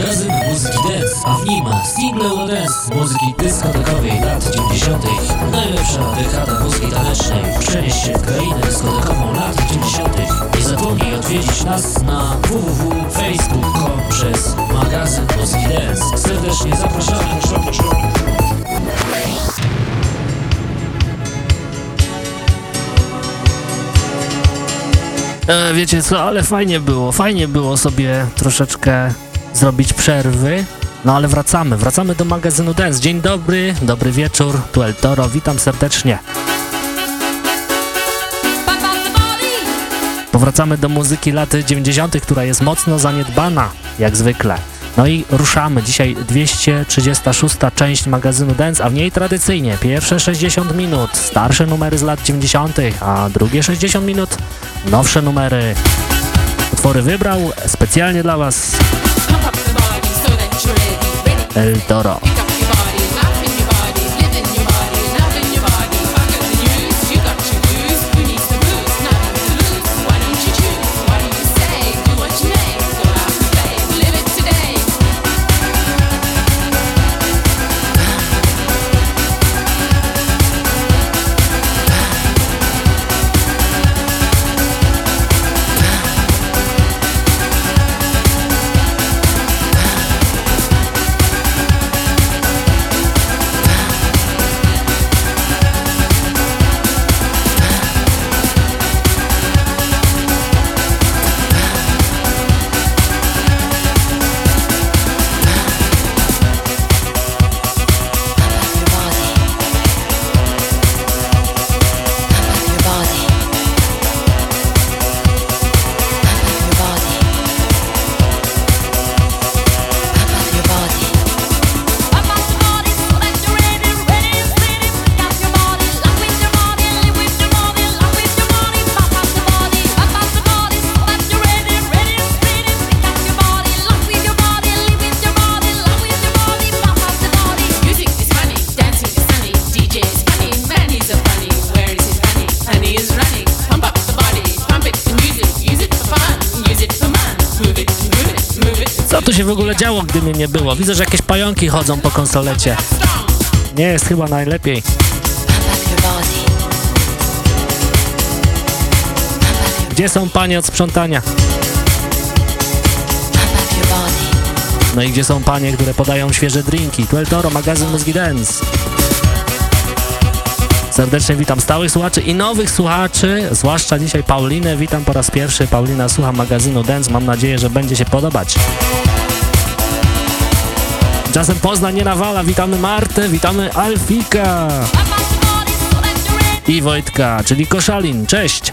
magazyn muzyki dance, a w nim single dance muzyki dyskotekowej lat 90. Najlepsza dekada muzyki tanecznej. Przenieś się w krainę dyskotekową lat 90. Nie zapomnij odwiedzić nas na www.facebook.com przez magazyn muzyki dance. Serdecznie zapraszamy. E, wiecie co, ale fajnie było, fajnie było sobie troszeczkę zrobić przerwy, no ale wracamy, wracamy do magazynu Dance. Dzień dobry, dobry wieczór, tu El Toro, witam serdecznie. Powracamy do muzyki lat 90., która jest mocno zaniedbana, jak zwykle. No i ruszamy. Dzisiaj 236. część magazynu Dance, a w niej tradycyjnie pierwsze 60 minut, starsze numery z lat 90., a drugie 60 minut, nowsze numery. Utwory wybrał specjalnie dla Was El Toro. Nie było? Widzę, że jakieś pająki chodzą po konsolecie. Nie jest chyba najlepiej. Gdzie są panie od sprzątania? No i gdzie są panie, które podają świeże drinki? Tu El Toro, magazyn Mózgi Dance. Serdecznie witam stałych słuchaczy i nowych słuchaczy, zwłaszcza dzisiaj Paulinę. Witam po raz pierwszy. Paulina słucha magazynu Dance. Mam nadzieję, że będzie się podobać. Czasem Poznań nie nawala. Witamy Martę, witamy Alfika i Wojtka, czyli Koszalin. Cześć!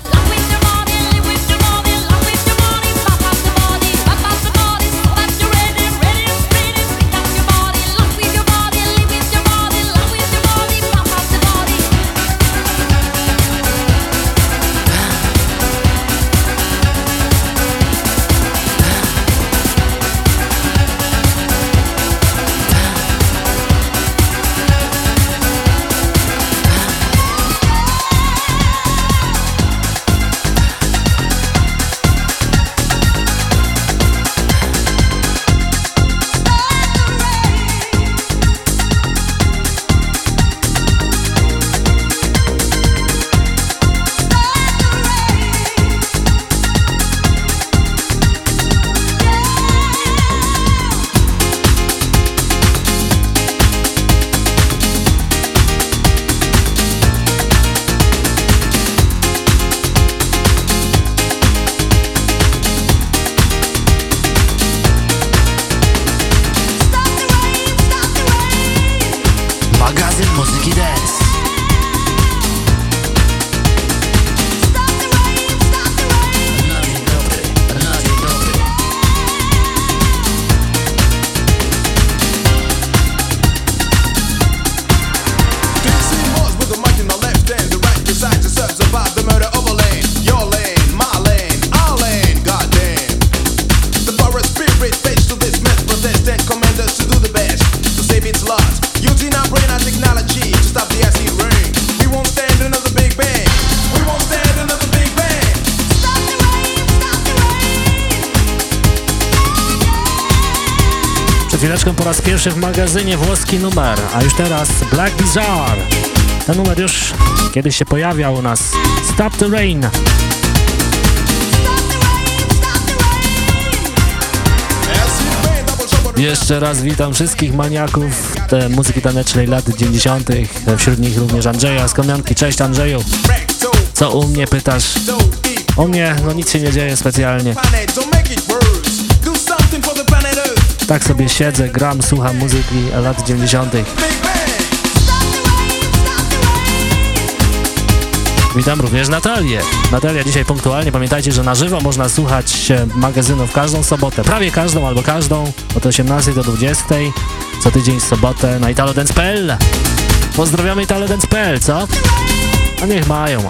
W magazynie włoski numer, a już teraz Black Bizarre. Ten numer już kiedyś się pojawiał u nas. Stop the Rain. Jeszcze raz witam wszystkich maniaków te muzyki tanecznej lat 90. Wśród nich również Andrzeja z Komianki. Cześć Andrzeju. Co u mnie pytasz? U mnie no nic się nie dzieje specjalnie. Tak sobie siedzę, gram, słucham muzyki lat 90. Witam również Natalię. Natalia dzisiaj punktualnie. Pamiętajcie, że na żywo można słuchać magazynu w każdą sobotę. Prawie każdą albo każdą. Od 18 do 20. Co tydzień w sobotę na italodance.pl. Pozdrawiamy italodance.pl, co? A niech mają.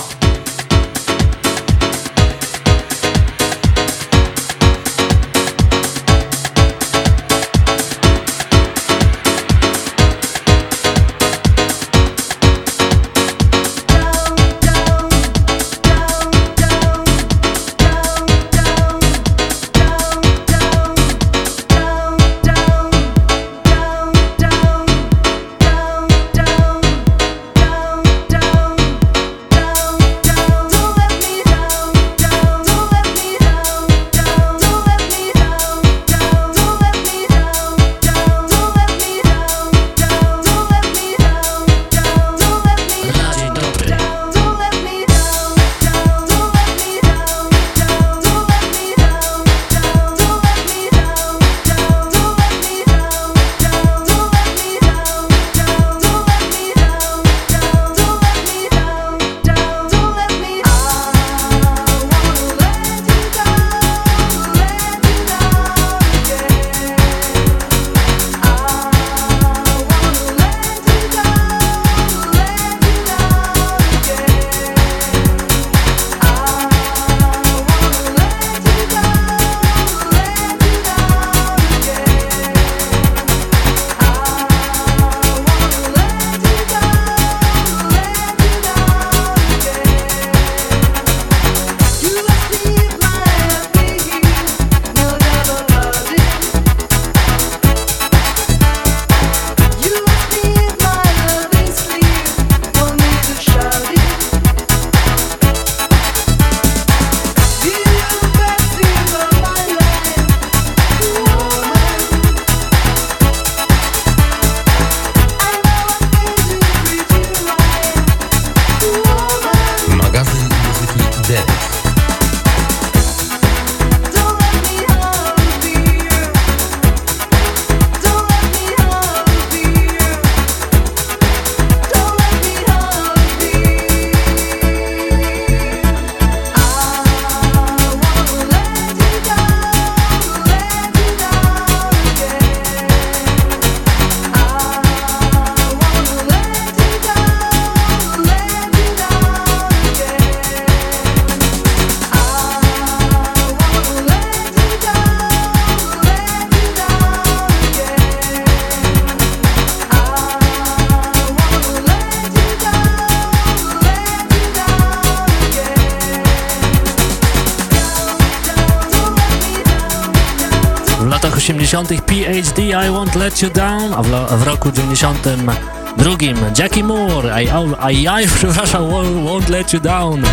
Let You Down, a w, w roku 92 Jackie Moore I, I, I przepraszam, Won't Let You Down.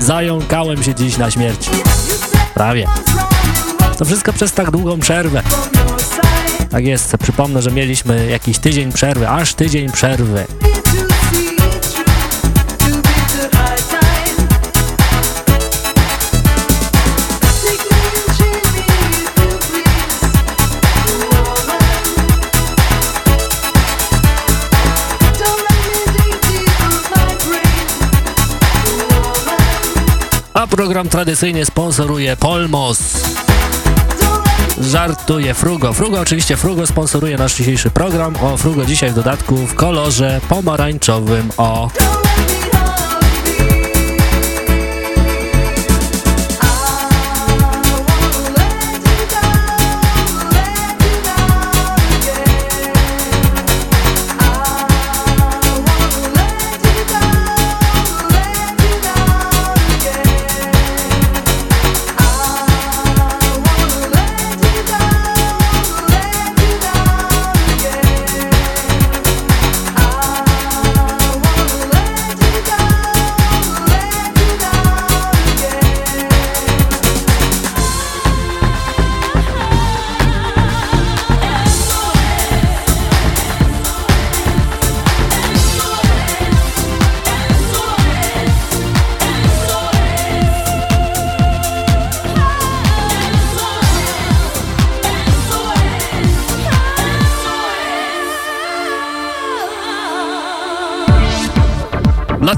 Zająkałem się dziś na śmierć. Prawie. To wszystko przez tak długą przerwę. Tak jest, przypomnę, że mieliśmy jakiś tydzień przerwy, aż tydzień przerwy. Program tradycyjnie sponsoruje Polmos. Żartuje Frugo. Frugo, oczywiście Frugo sponsoruje nasz dzisiejszy program. O Frugo dzisiaj w dodatku w kolorze pomarańczowym. O.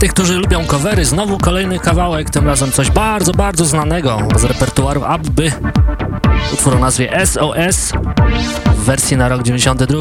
tych, którzy lubią covery, znowu kolejny kawałek, tym razem coś bardzo, bardzo znanego z repertuaru Abby. Utwór o nazwie SOS w wersji na rok 92.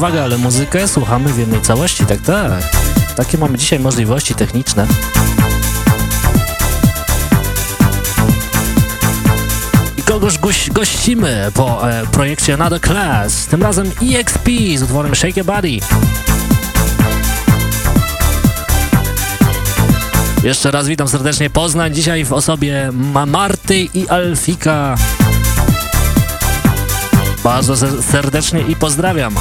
uwagę, ale muzykę słuchamy w jednej całości, tak, tak. Takie mamy dzisiaj możliwości techniczne. I kogoś goś, gościmy po e, projekcie Another Class, tym razem EXP z utworem Shake Your Body. Jeszcze raz witam serdecznie Poznań, dzisiaj w osobie Marty i Alfika. Bardzo serdecznie i pozdrawiam.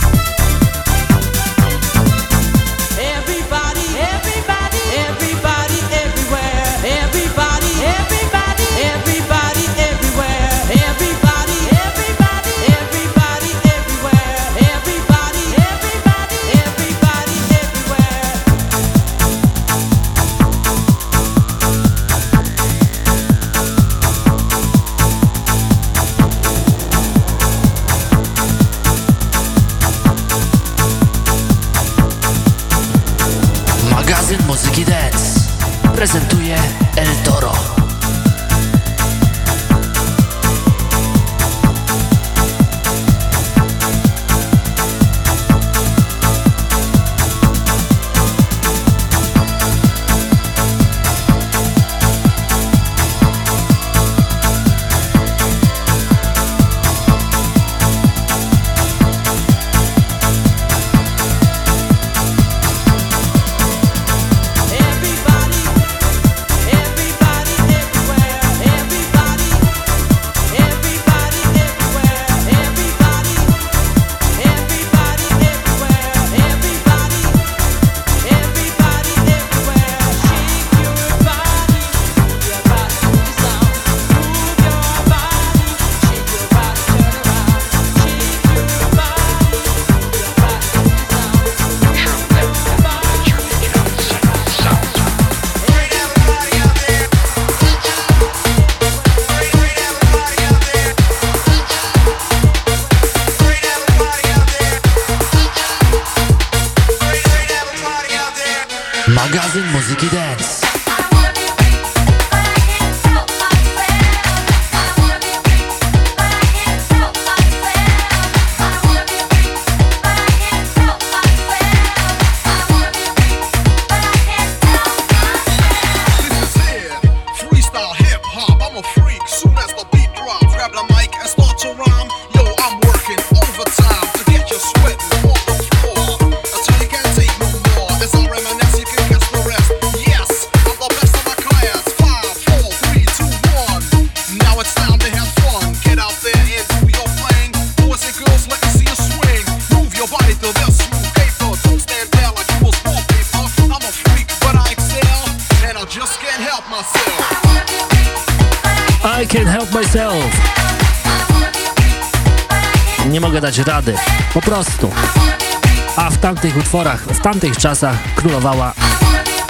W tamtych czasach królowała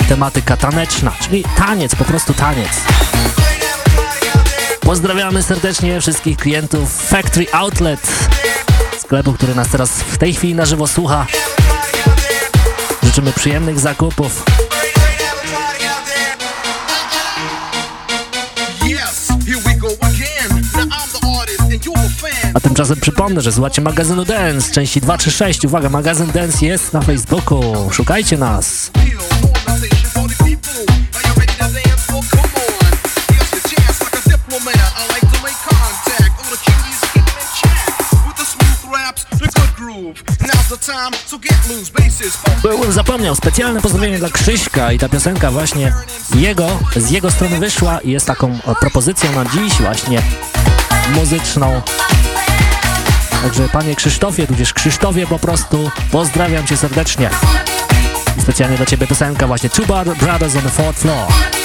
tematyka taneczna, czyli taniec, po prostu taniec. Pozdrawiamy serdecznie wszystkich klientów Factory Outlet, sklepu, który nas teraz w tej chwili na żywo słucha. Życzymy przyjemnych zakupów. Tymczasem przypomnę, że słuchacie magazynu Dance, części 2 czy 6. Uwaga, magazyn Dance jest na Facebooku. Szukajcie nas. Byłem zapomniał, specjalne pozdrowienie dla Krzyśka i ta piosenka właśnie jego, z jego strony wyszła i jest taką propozycją na dziś właśnie muzyczną. Także panie Krzysztofie, tudzież Krzysztofie po prostu pozdrawiam cię serdecznie. I specjalnie dla ciebie piosenka właśnie Two Brothers on the Fourth Floor.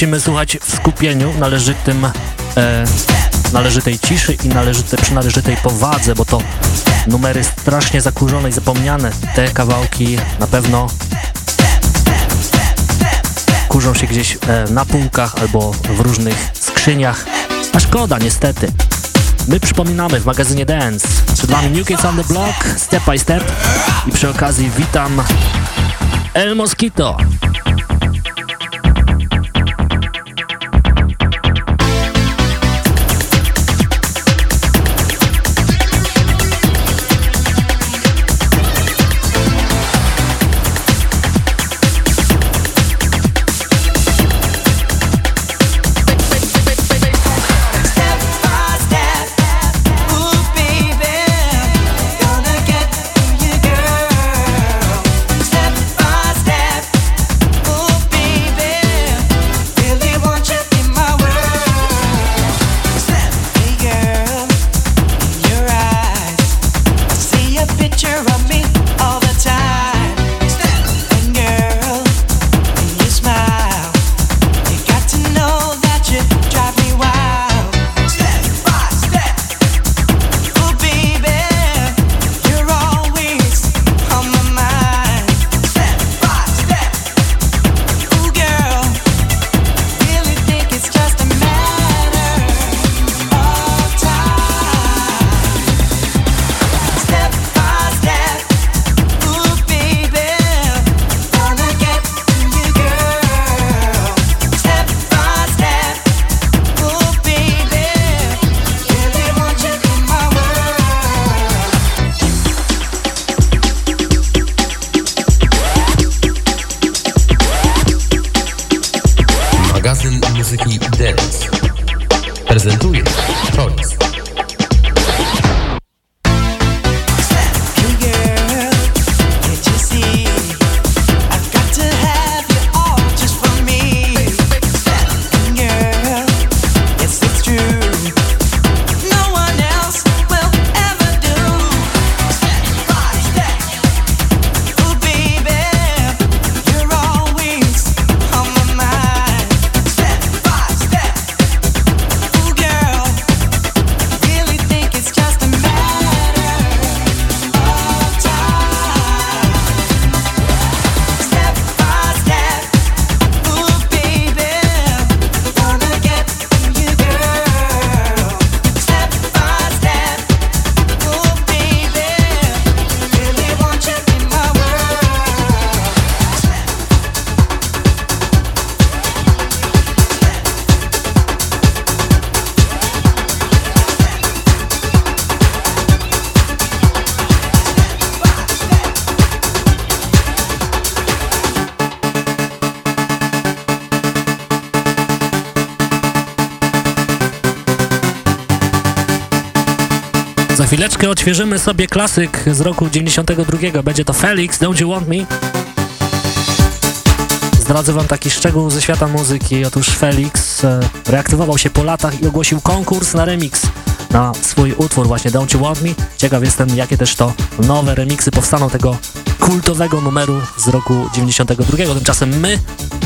Musimy słuchać w skupieniu, należytym, e, należytej ciszy i należyte, przy należytej powadze, bo to numery strasznie zakurzone i zapomniane. Te kawałki na pewno kurzą się gdzieś e, na półkach albo w różnych skrzyniach. A szkoda, niestety. My przypominamy w magazynie Dance. Przed Wami New Kids on the Block, Step by Step. I przy okazji witam El Mosquito. Prezentuje Choice. Odświeżymy sobie klasyk z roku 92. Będzie to Felix, Don't You Want Me? Zdradzę wam taki szczegół ze świata muzyki. Otóż Felix e, reaktywował się po latach i ogłosił konkurs na remix na swój utwór właśnie Don't You Want Me. Ciekaw jestem, jakie też to nowe remixy powstaną tego kultowego numeru z roku 92. Tymczasem my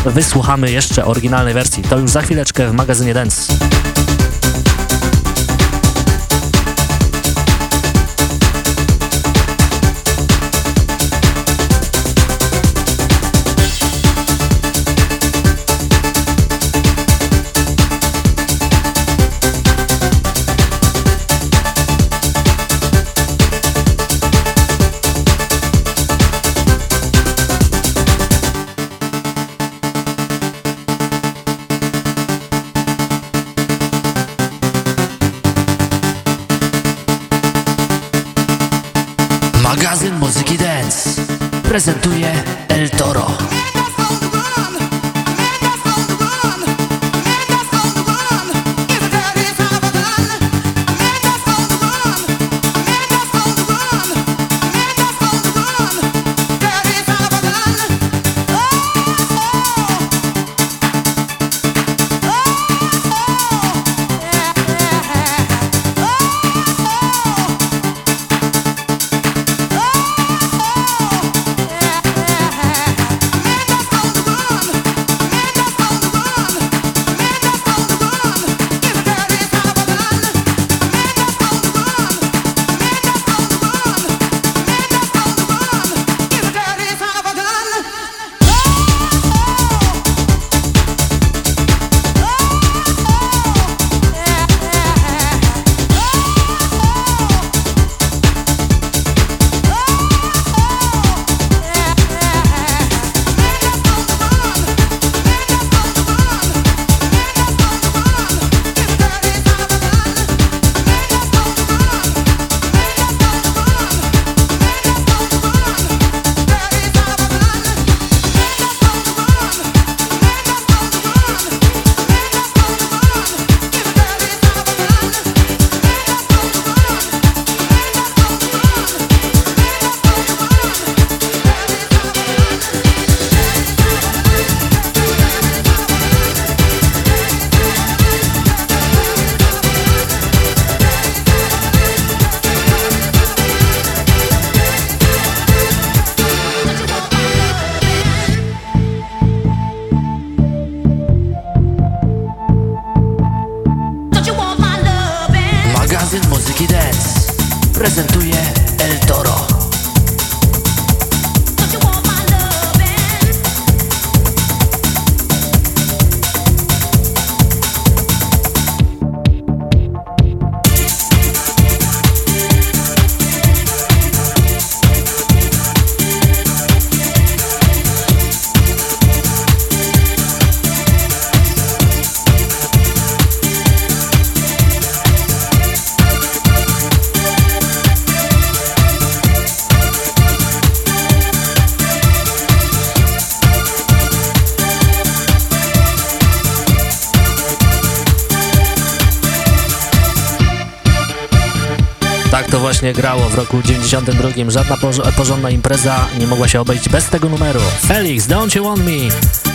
wysłuchamy jeszcze oryginalnej wersji. To już za chwileczkę w magazynie Dance. Prezentuje właśnie grało w roku 92. Żadna porządna impreza nie mogła się obejść bez tego numeru. Felix, Don't You Want Me?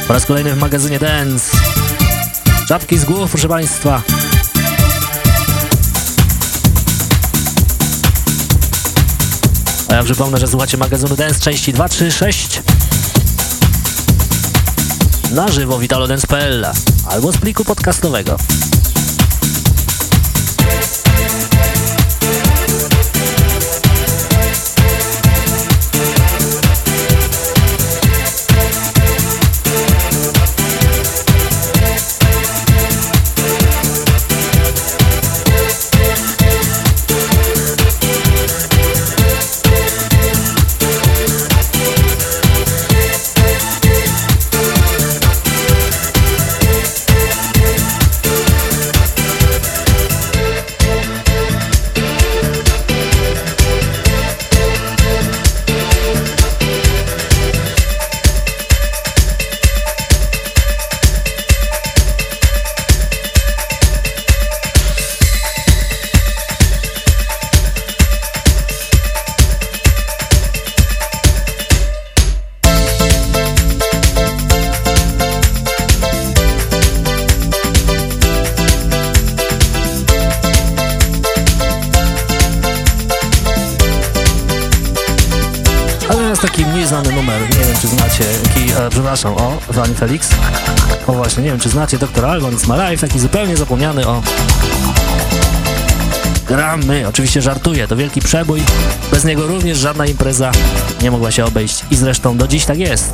Po raz kolejny w magazynie Dance. Czapki z głów, proszę Państwa. A ja przypomnę, że słuchacie magazynu Dance części 236 na żywo witalodance.pl albo z pliku podcastowego. Przepraszam, o, Van Felix. O właśnie, nie wiem czy znacie Dr. Alban It's Life, taki zupełnie zapomniany o... Gramy, oczywiście żartuję, to wielki przebój. Bez niego również żadna impreza nie mogła się obejść i zresztą do dziś tak jest.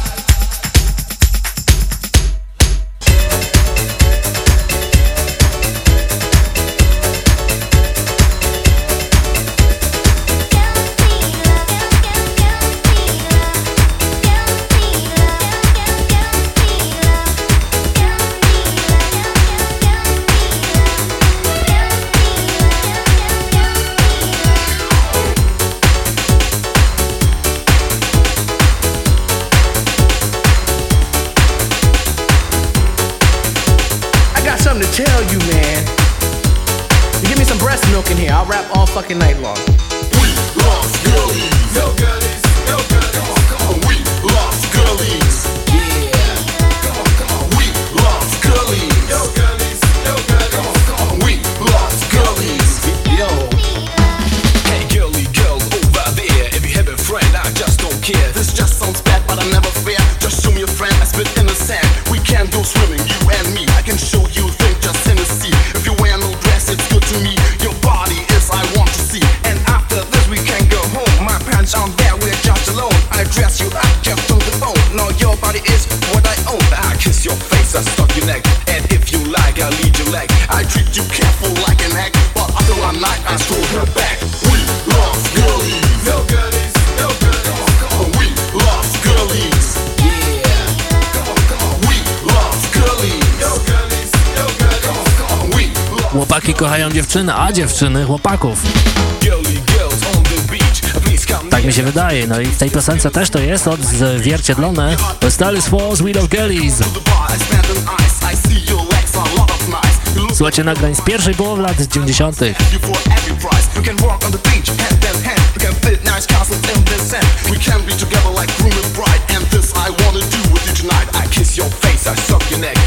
dziewczyn, a dziewczyny chłopaków. Tak mi się wydaje, no i w tej piosence też to jest odzwierciedlone. Stary Swords, We Love Girlies. Słuchajcie nagrań z pierwszej połowy lat 90. your face, I suck your neck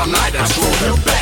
all night and throw your back.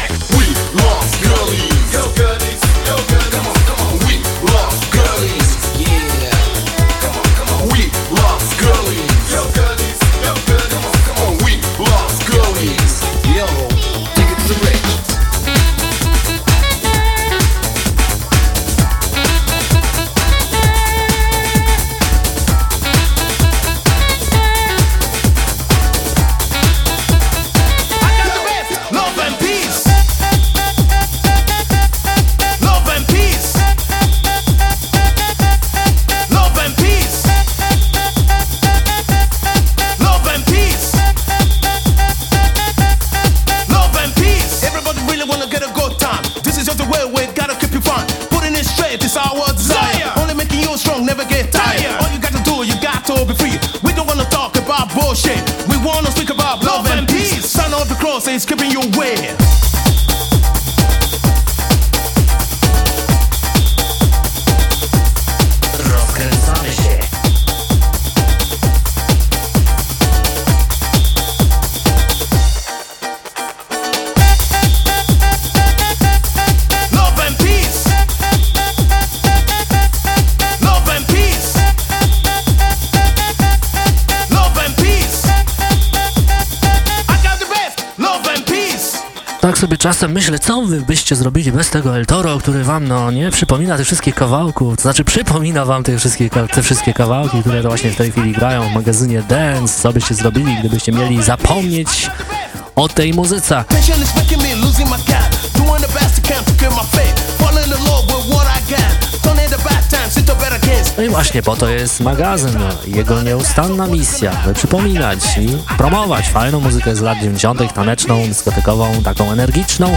byście zrobili bez tego El Toro, który wam, no nie, przypomina tych wszystkich kawałków, to znaczy przypomina wam te wszystkie, te wszystkie kawałki, które to właśnie w tej chwili grają w magazynie Dance, co byście zrobili, gdybyście mieli zapomnieć o tej muzyce. No i właśnie po to jest magazyn. No. Jego nieustanna misja, by przypominać i promować fajną muzykę z lat 90., taneczną, dyskotekową, taką energiczną.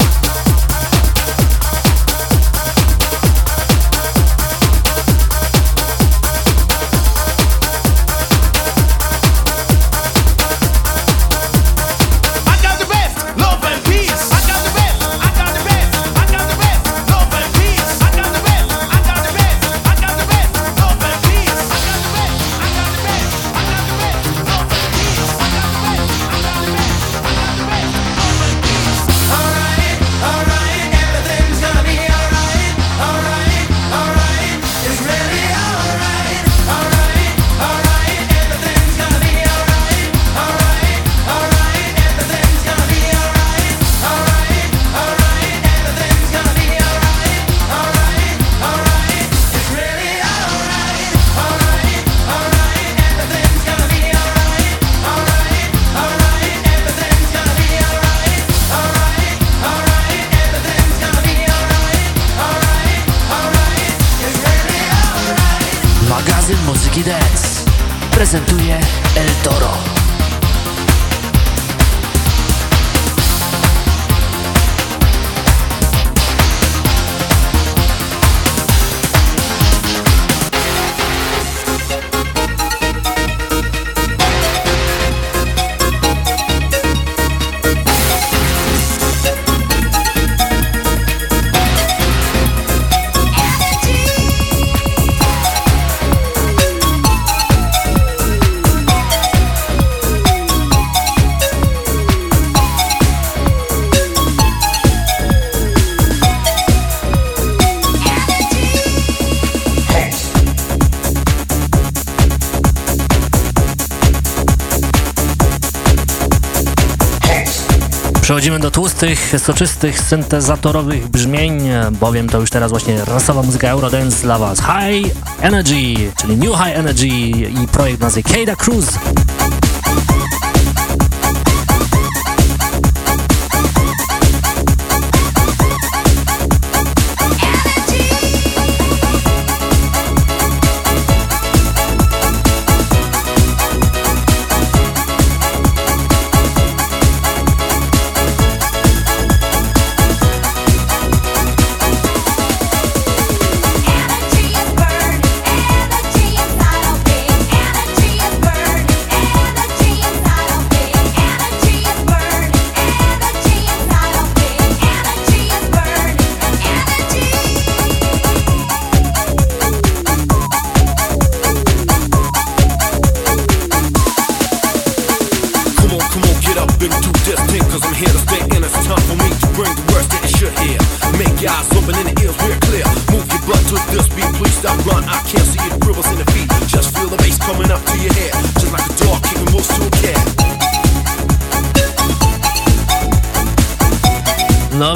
Przechodzimy do tłustych, soczystych, syntezatorowych brzmień, bowiem to już teraz właśnie rasowa muzyka Eurodance dla Was. High Energy, czyli New High Energy i projekt nazywa Kada Cruz.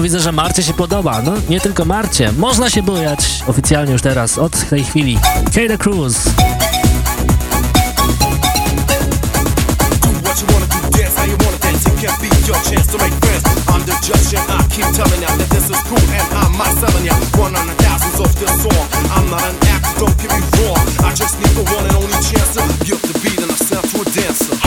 Widzę, że Marcie się podoba. No, nie tylko Marcie. Można się bojać oficjalnie już teraz, od tej chwili. Kate Cruz. don't get me wrong. I just need the one and only chance to the beat and I sound to a dancer.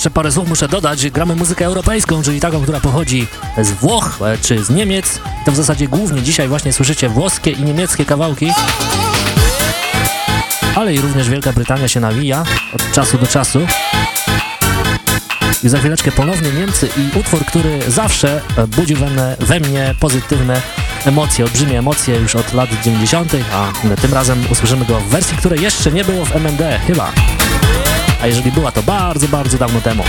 Jeszcze parę słów muszę dodać. Gramy muzykę europejską, czyli taką, która pochodzi z Włoch e, czy z Niemiec. To w zasadzie głównie dzisiaj właśnie słyszycie włoskie i niemieckie kawałki. Ale i również Wielka Brytania się nawija od czasu do czasu. I za chwileczkę ponownie Niemcy i utwór, który zawsze e, budził we mnie, we mnie pozytywne emocje, olbrzymie emocje już od lat 90., a tym razem usłyszymy go w wersji, której jeszcze nie było w MND, chyba a jeżeli była, to bardzo, bardzo dawno temu.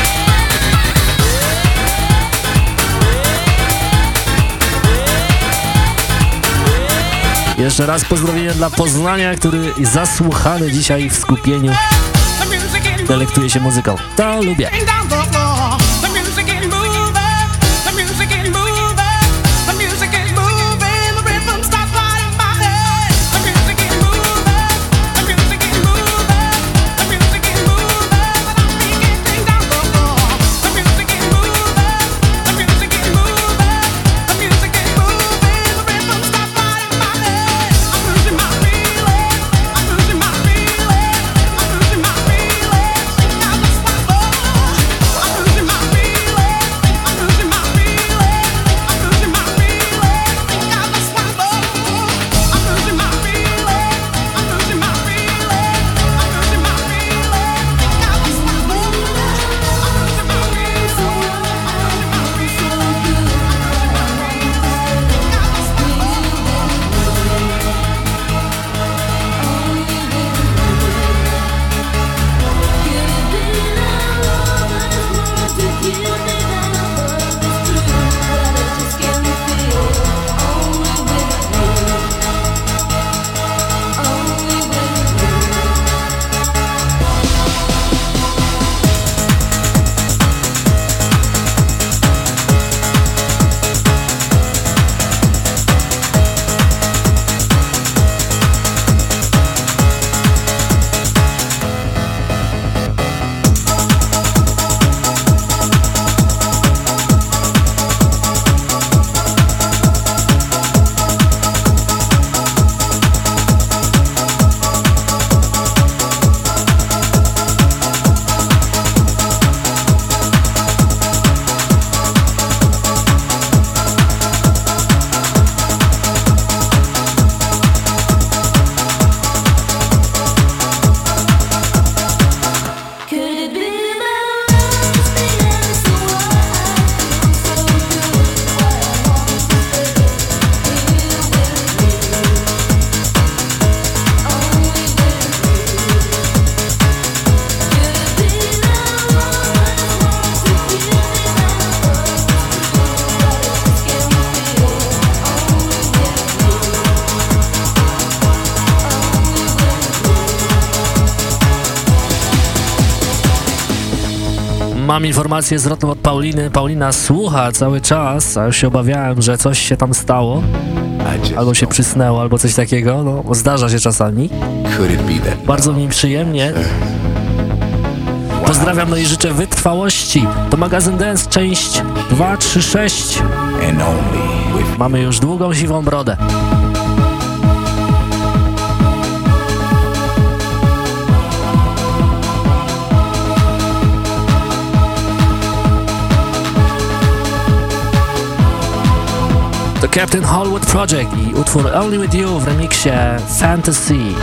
Jeszcze raz pozdrowienia dla Poznania, który zasłuchany dzisiaj w skupieniu delektuje się muzyką. To lubię. Mam informację zwrotną od Pauliny. Paulina słucha cały czas, a już się obawiałem, że coś się tam stało. Albo się przysnęło, albo coś takiego. No, zdarza się czasami. Bardzo mi przyjemnie. Pozdrawiam no i życzę wytrwałości. To magazyn Dance, część 236. Mamy już długą, siwą brodę. Captain Hollywood Project i utwór Only With You w remiksie Fantasy.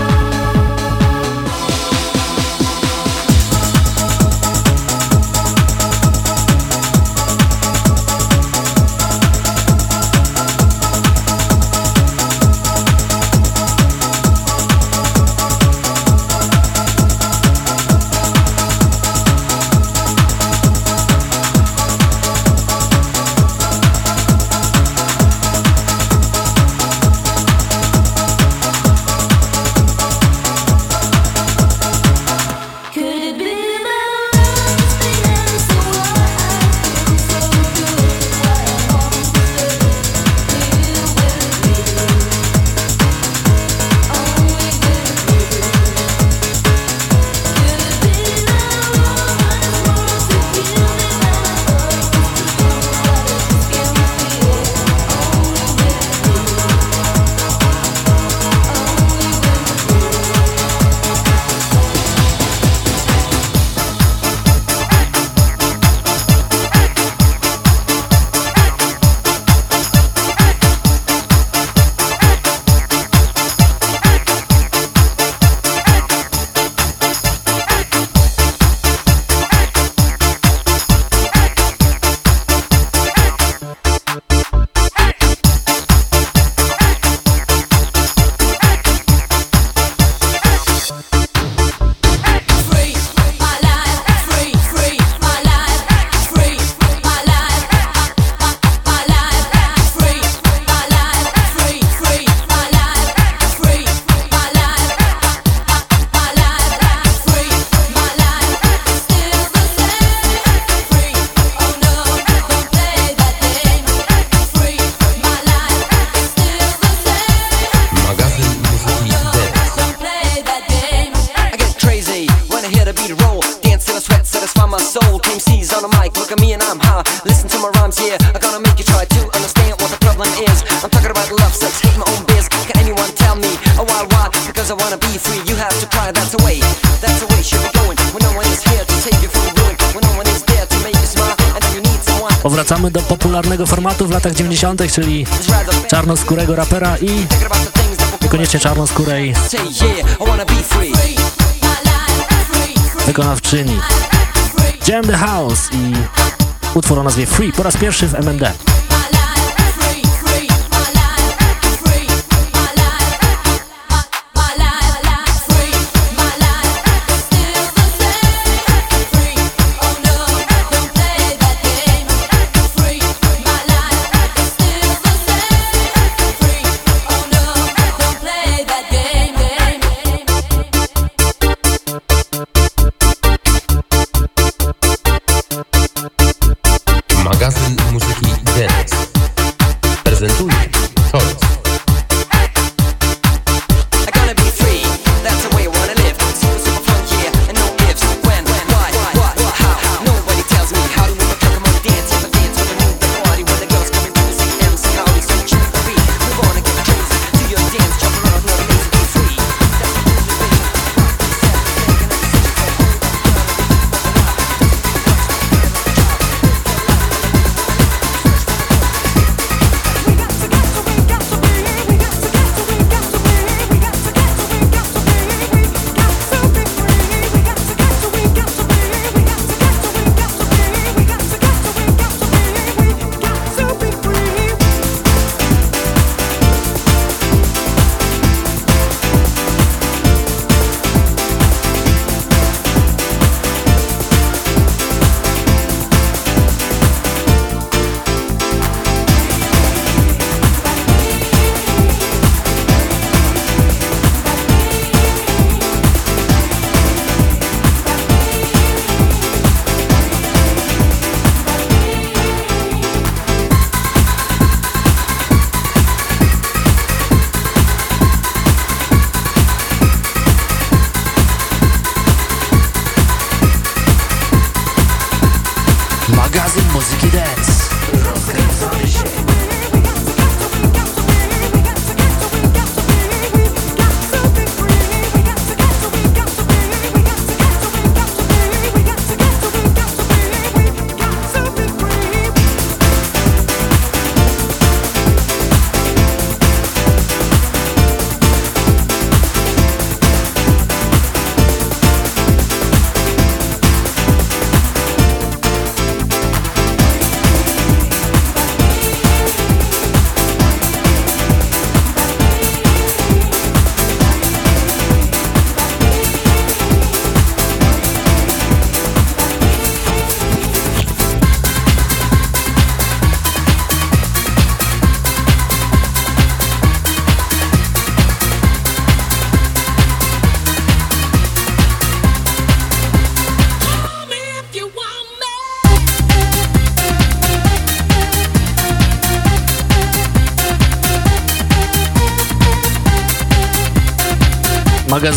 90., czyli czarnoskórego rapera i niekoniecznie czarnoskórej wykonawczyni. Jam the House i utwór o nazwie Free po raz pierwszy w MMD.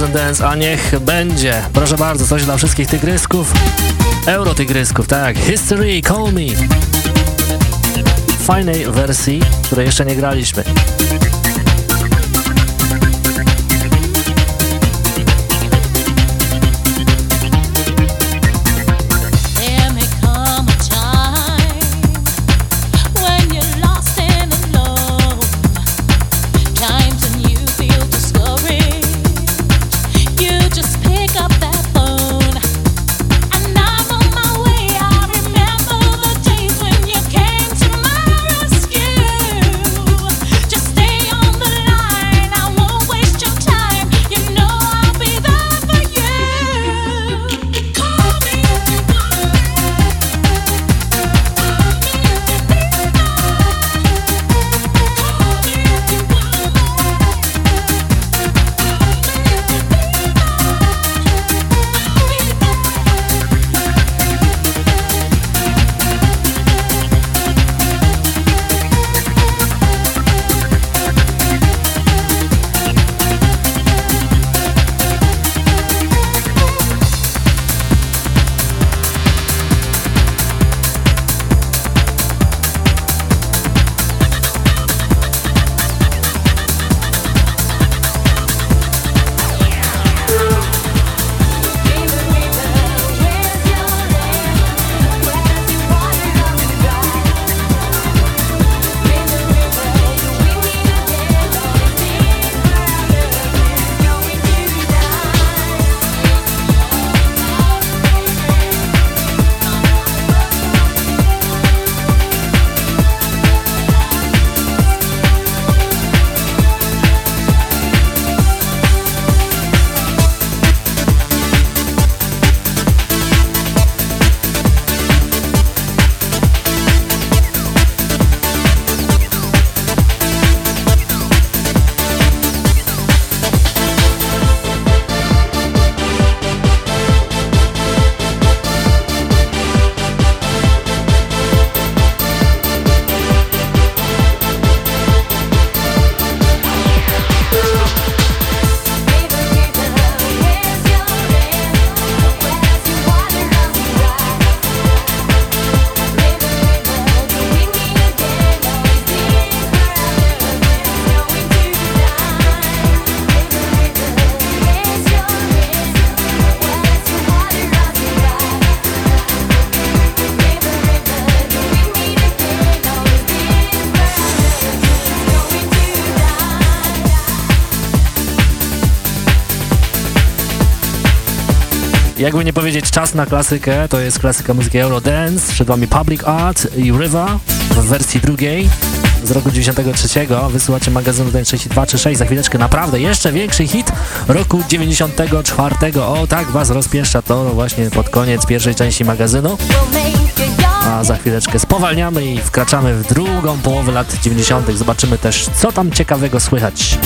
Magazyn Dance, a niech będzie. Proszę bardzo, coś dla wszystkich tygrysków. Eurotygrysków, tak. History, Call Me. Fajnej wersji, której jeszcze nie graliśmy. Jakby nie powiedzieć czas na klasykę, to jest klasyka muzyki Eurodance, przed wami Public Art i River w wersji drugiej z roku 93. Wysyłacie magazynu Dance 62 czy 6, za chwileczkę naprawdę jeszcze większy hit roku 94. O tak was rozpieszcza to właśnie pod koniec pierwszej części magazynu. A za chwileczkę spowalniamy i wkraczamy w drugą połowę lat 90. Zobaczymy też co tam ciekawego słychać.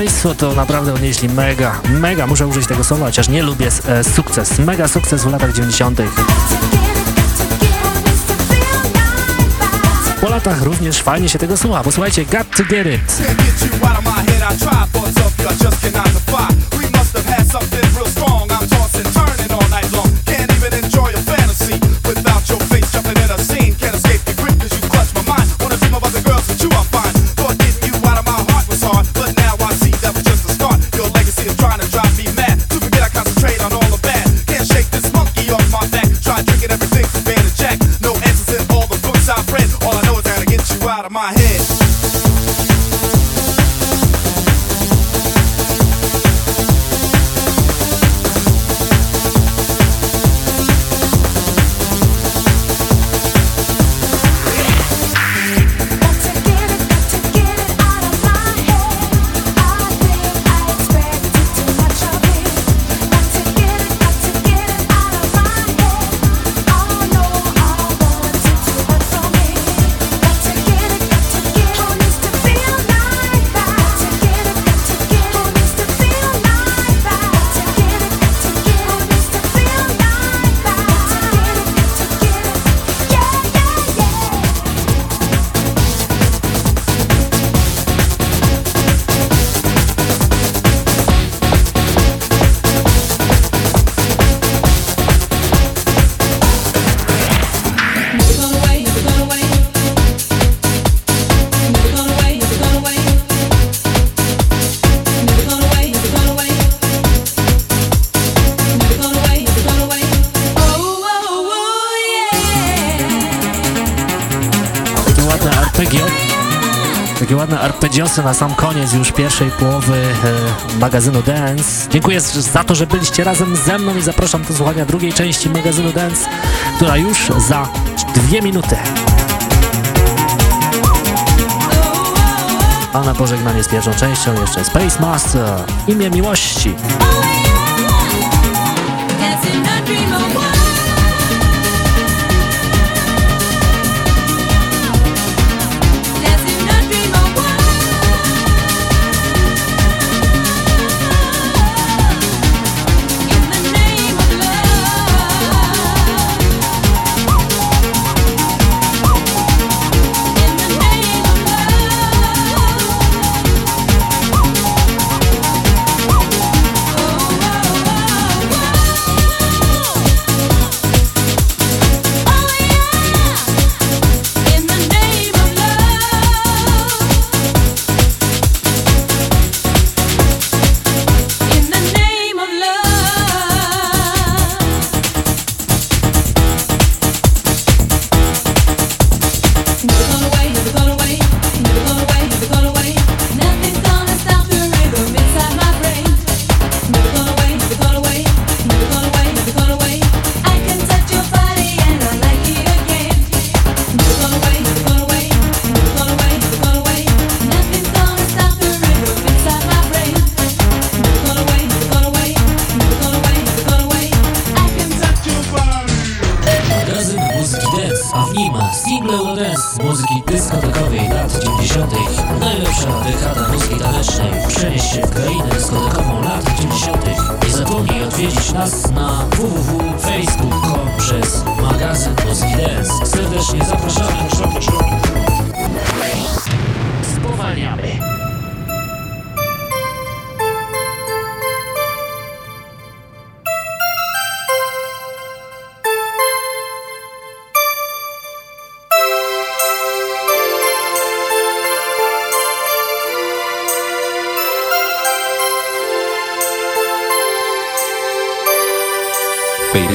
Państwo to naprawdę odnieśli mega, mega, muszę użyć tego słowa, chociaż nie lubię, e, sukces, mega sukces w latach 90. Po latach również fajnie się tego słucha, posłuchajcie, Got to Get It. Na sam koniec już pierwszej połowy e, magazynu Dance. Dziękuję za to, że byliście razem ze mną i zapraszam do słuchania drugiej części magazynu Dance, która już za dwie minuty. A na pożegnanie z pierwszą częścią jeszcze Space Master, imię miłości.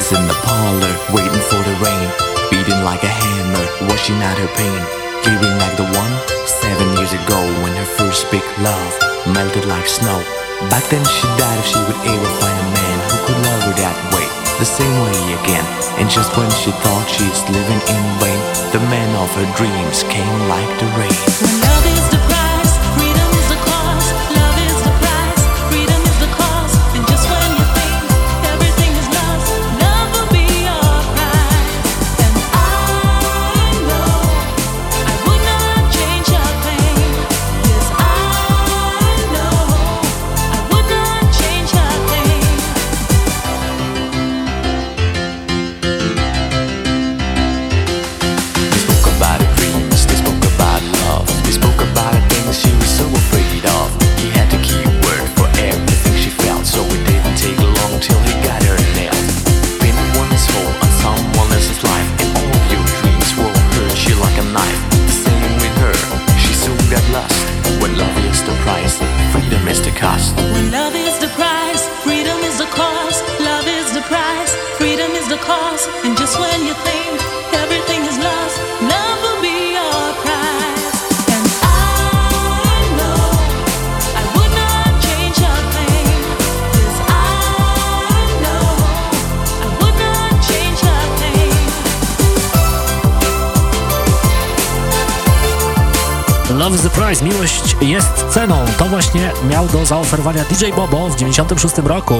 In the parlor, waiting for the rain, beating like a hammer, washing out her pain, giving like the one seven years ago when her first big love melted like snow. Back then she died if she would ever find a man who could love her that way, the same way again. And just when she thought she's living in vain, the man of her dreams came like the rain. jest ceną. To właśnie miał do zaoferowania DJ Bobo w 96 roku.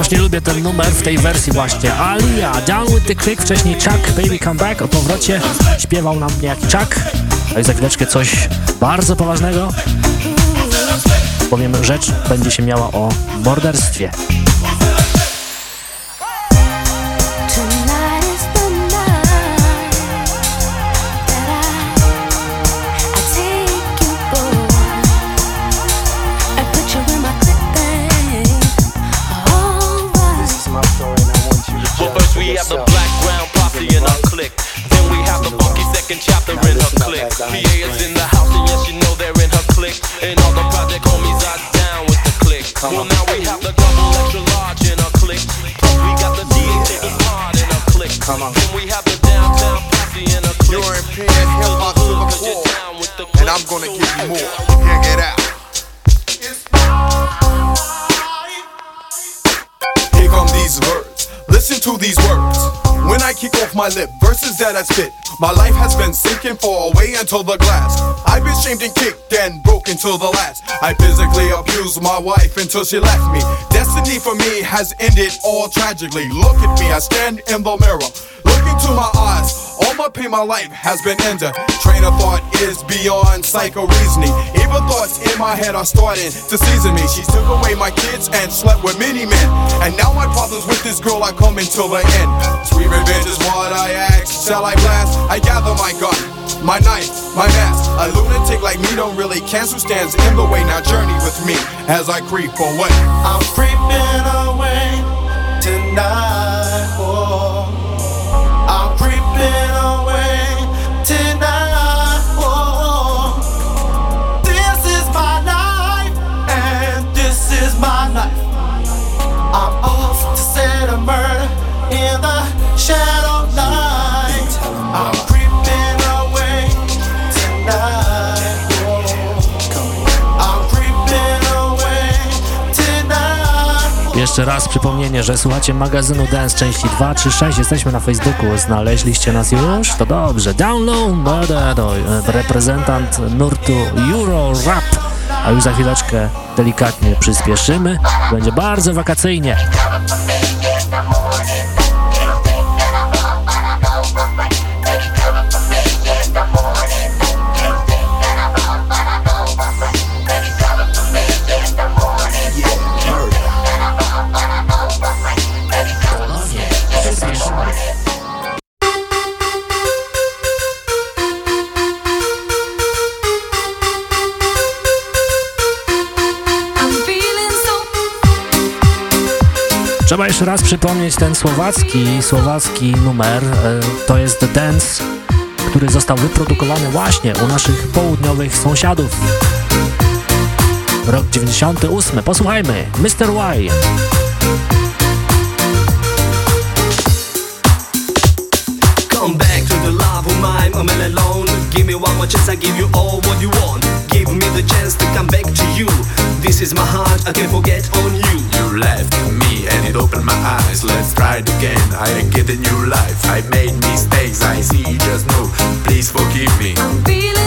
Strasznie lubię ten numer w tej wersji właśnie. Alia, Down with the Click, wcześniej Chuck, Baby Come Back, o powrocie śpiewał nam niejaki Chuck. A i za chwileczkę coś bardzo poważnego. Bowiem rzecz będzie się miała o morderstwie. Lip, verses that I spit. My life has been sinking far away until the glass. I've been shamed and kicked and broken till the last. I physically abused my wife until she left me. Destiny for me has ended all tragically. Look at me, I stand in the mirror. Look into my eyes. My pain, my life has been ended. Train of thought is beyond psycho reasoning. Evil thoughts in my head are starting to season me. She took away my kids and slept with many men. And now my problems with this girl are coming till the end. Sweet revenge is what I ask. Shall I blast? I gather my gun. My knife, my mask, a lunatic like me don't really cancel stands in the way. Now journey with me as I creep away. I'm creeping away tonight. Jeszcze raz przypomnienie, że słuchacie magazynu Dance części 2 czy 6. Jesteśmy na Facebooku. Znaleźliście nas już? To dobrze. Download to e, reprezentant nurtu Euro Rap. A już za chwileczkę delikatnie przyspieszymy. Będzie bardzo wakacyjnie. Trzeba jeszcze raz przypomnieć ten słowacki, słowacki numer. E, To jest dance, który został wyprodukowany właśnie u naszych południowych sąsiadów. Rok 98. Posłuchajmy. Mr. Y. Come back to the love of mine, I'm all alone. Give me one more chance, I give you all what you want. Give me the chance to come back to you. This is my heart, I can't forget on you. Left me and it opened my eyes. Let's try it again. I get a new life. I made mistakes. I see just know. Please forgive me.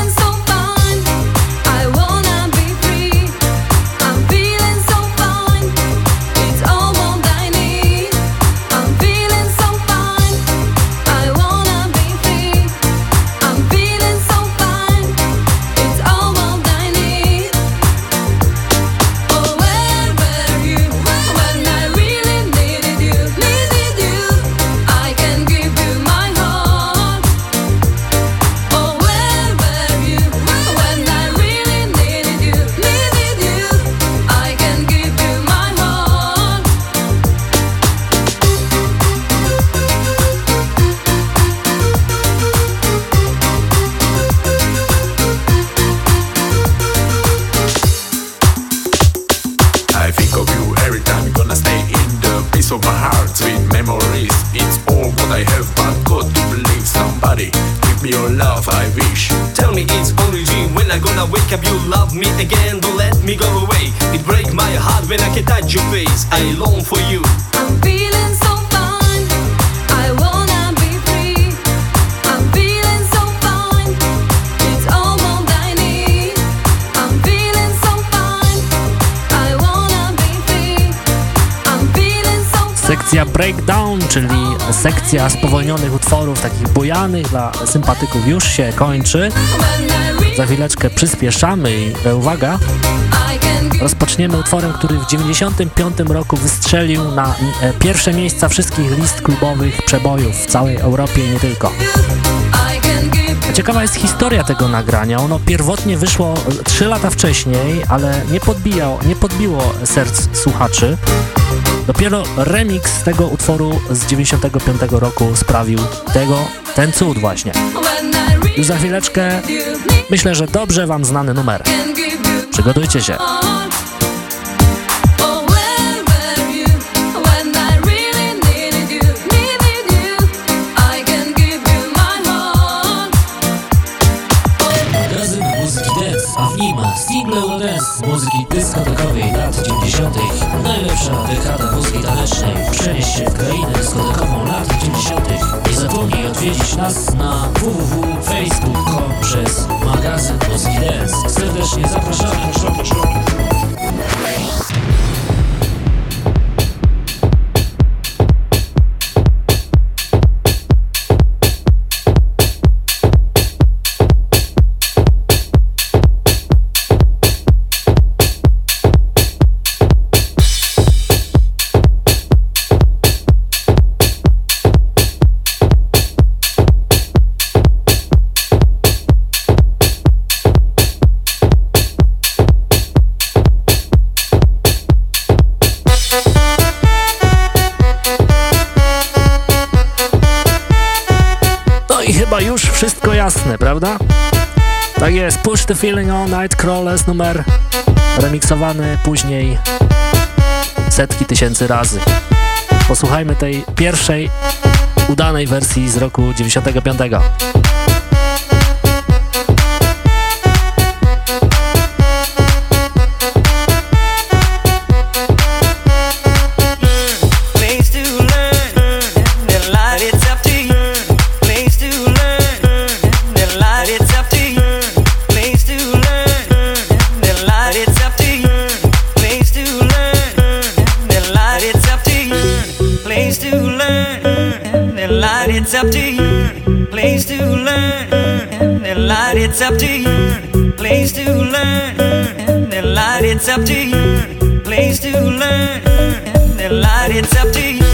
dla sympatyków już się kończy. Za chwileczkę przyspieszamy i e, uwaga, rozpoczniemy utworem, który w 95 roku wystrzelił na e, pierwsze miejsca wszystkich list klubowych przebojów w całej Europie i nie tylko. Ciekawa jest historia tego nagrania. Ono pierwotnie wyszło e, 3 lata wcześniej, ale nie, podbijał, nie podbiło serc słuchaczy. Dopiero remix tego utworu z 95 roku sprawił tego, ten cud właśnie. Już za chwileczkę myślę, że dobrze Wam znany numer. Przygotujcie się. Push the Feeling On, Nightcrawlers numer remiksowany później setki tysięcy razy. Posłuchajmy tej pierwszej udanej wersji z roku 95. to learn, the light it's up to you. Place to learn, the light it's up to you. Place to learn, the light it's up to you. Place to learn, the light it's up to you.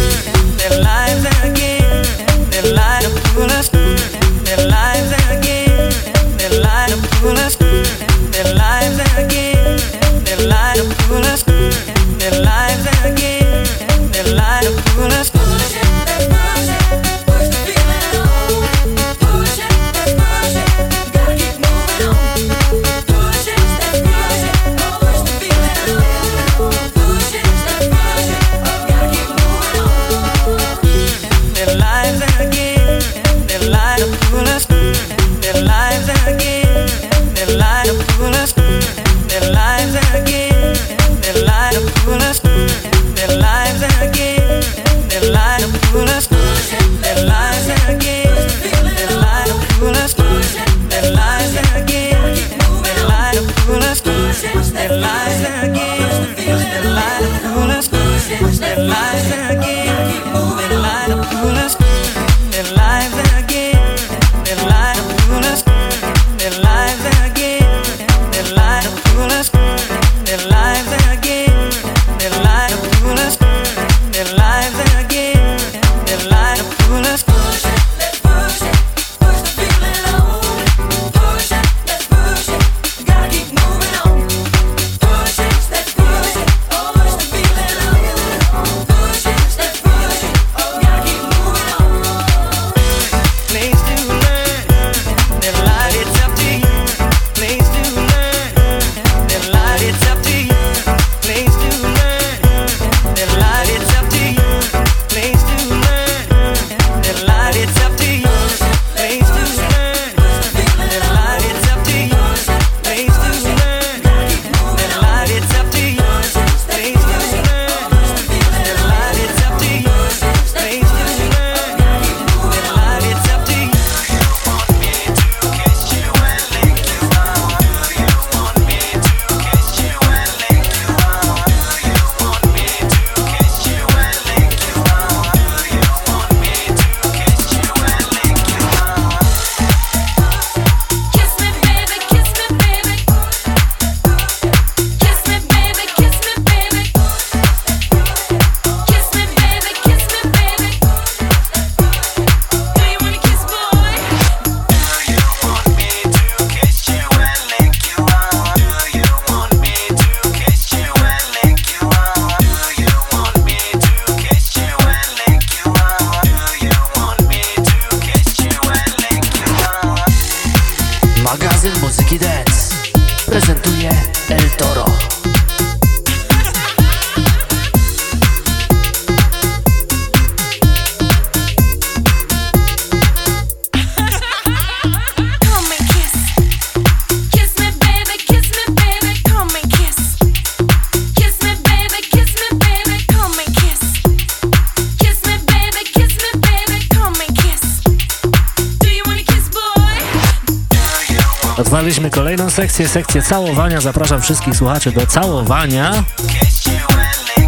Sekcję, sekcję całowania. Zapraszam wszystkich słuchaczy do całowania.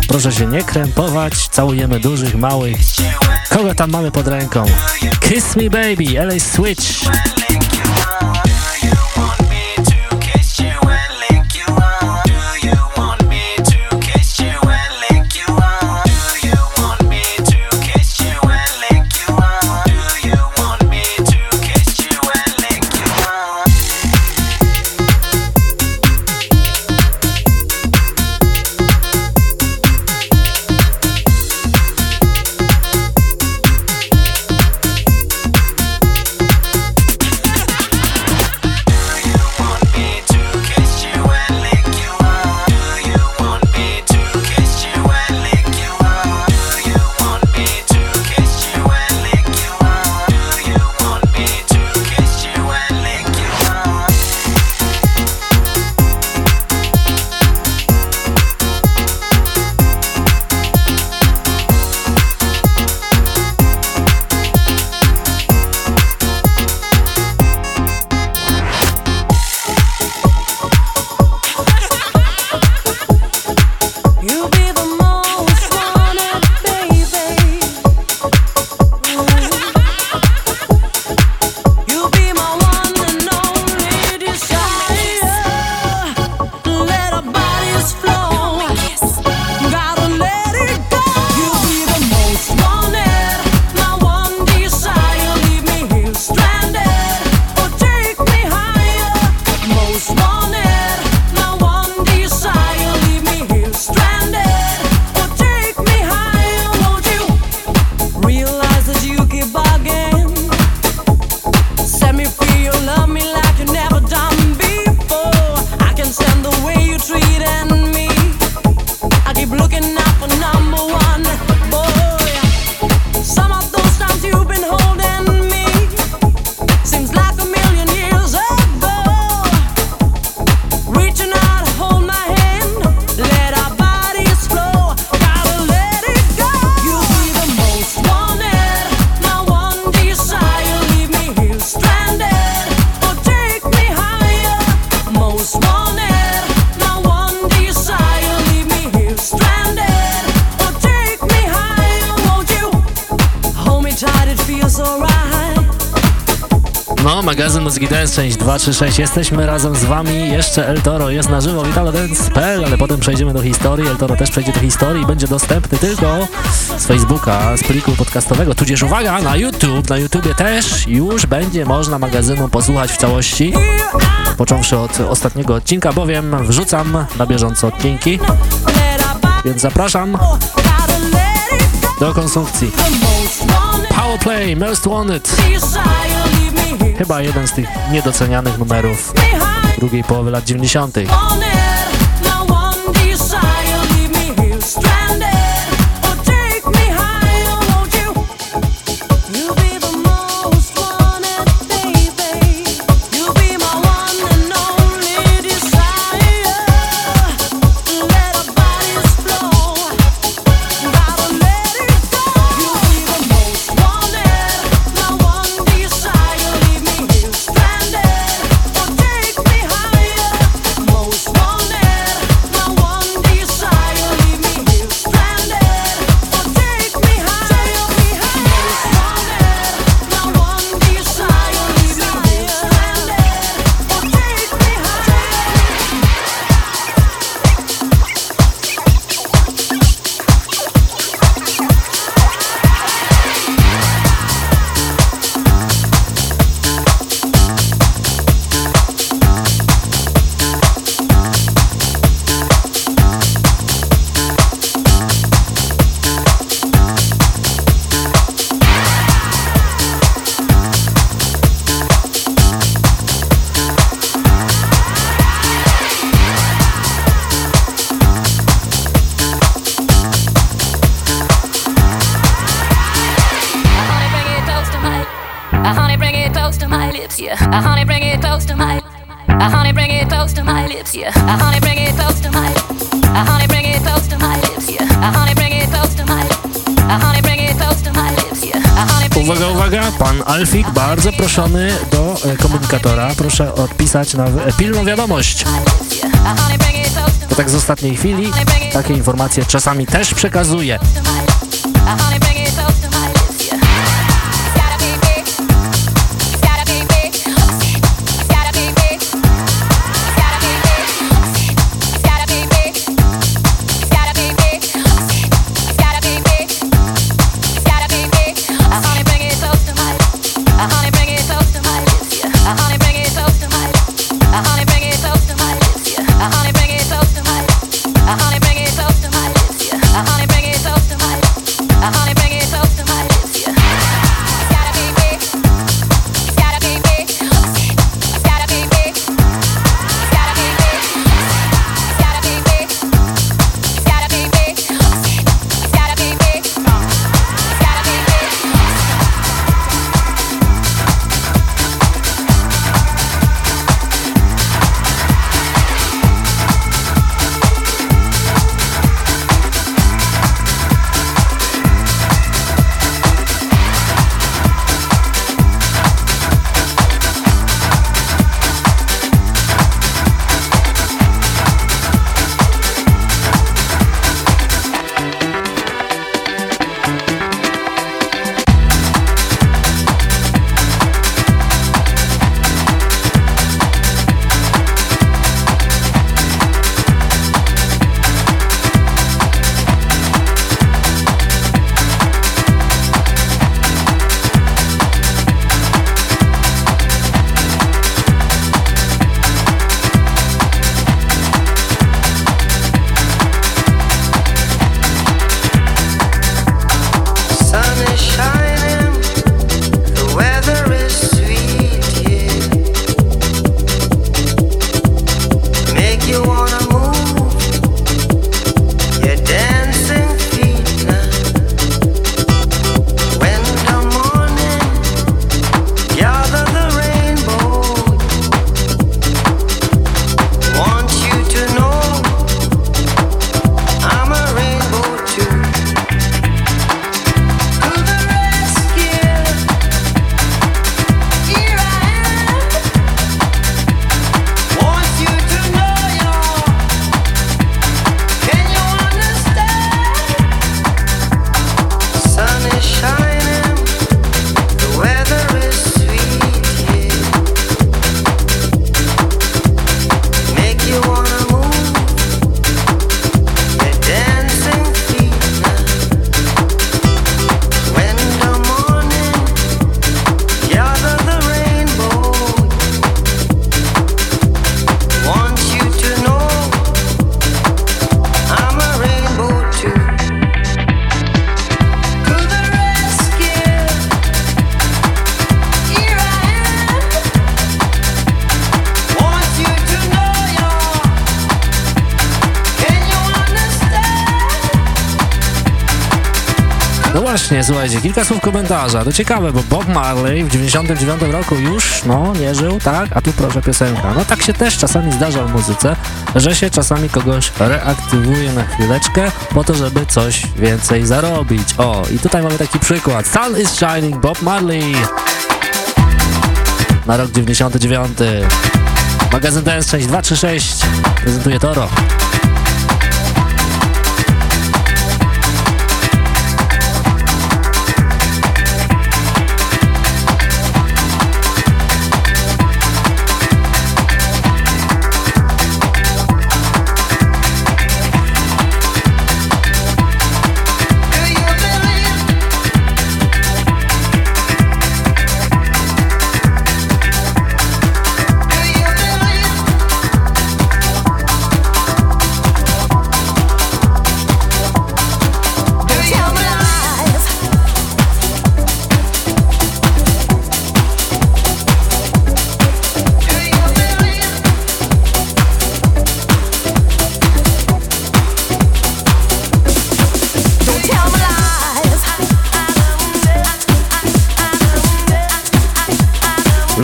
Proszę się nie krępować, całujemy dużych, małych. Kogo tam mamy pod ręką? Kiss Me Baby, LA Switch. 66236. Jesteśmy razem z Wami. Jeszcze El Toro jest na żywo. Witalo Dance.pl, ale potem przejdziemy do historii. El Toro też przejdzie do historii i będzie dostępny tylko z Facebooka, z pliku podcastowego. Tudzież uwaga, na YouTube. Na YouTubie też już będzie można magazynu posłuchać w całości. Począwszy od ostatniego odcinka, bowiem wrzucam na bieżąco odcinki. Więc zapraszam do konsumpcji. Powerplay, Most Wanted. Chyba jeden z tych niedocenianych numerów drugiej połowy lat 90. zaproszony do e, komunikatora. Proszę odpisać na e, pilną wiadomość. To tak z ostatniej chwili. Takie informacje czasami też przekazuję. Właśnie, słuchajcie, kilka słów komentarza. To ciekawe, bo Bob Marley w 99 roku już, no, nie żył, tak? A tu proszę piosenka. No tak się też czasami zdarza w muzyce, że się czasami kogoś reaktywuje na chwileczkę po to, żeby coś więcej zarobić. O, i tutaj mamy taki przykład. Sun is shining, Bob Marley. Na rok 99. Magazyn Dance 6236 prezentuje Toro.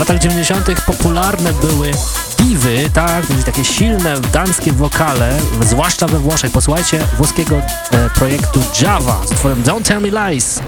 latach 90. popularne były diwy, tak, czyli takie silne damskie wokale, zwłaszcza we Włoszech. Posłuchajcie włoskiego e, projektu Java z utworem Don't Tell Me Lies.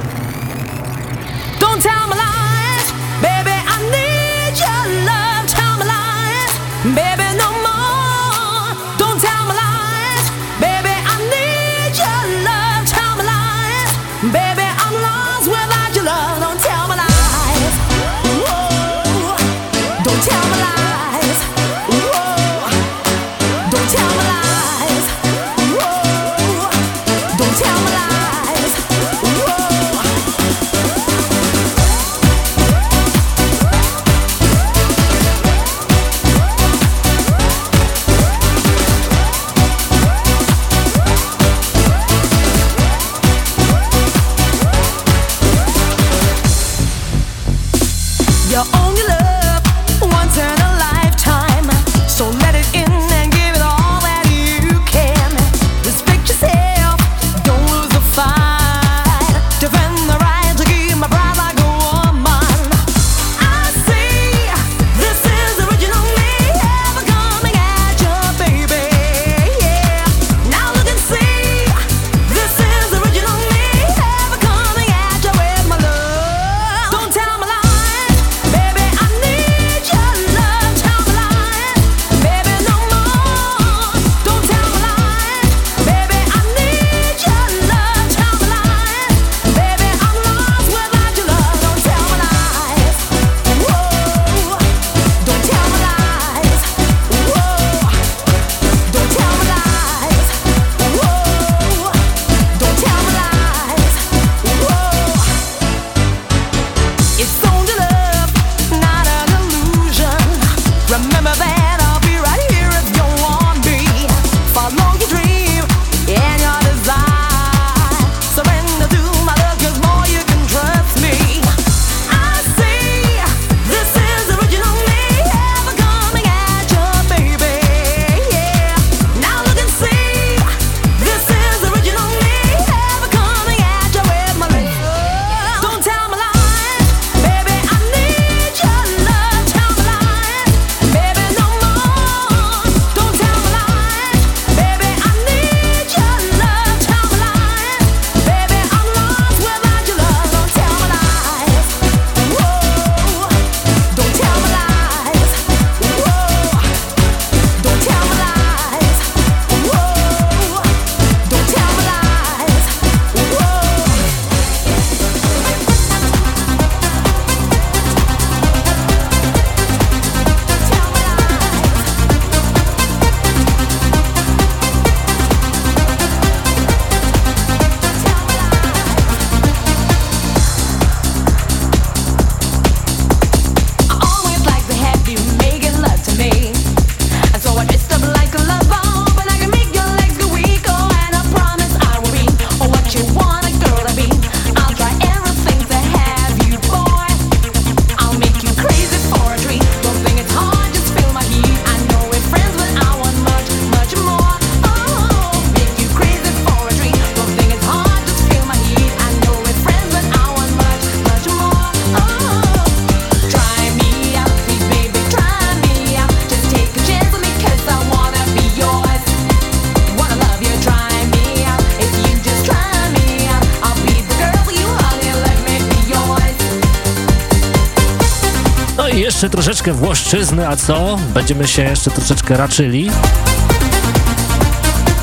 troszeczkę Włoszczyzny, a co? Będziemy się jeszcze troszeczkę raczyli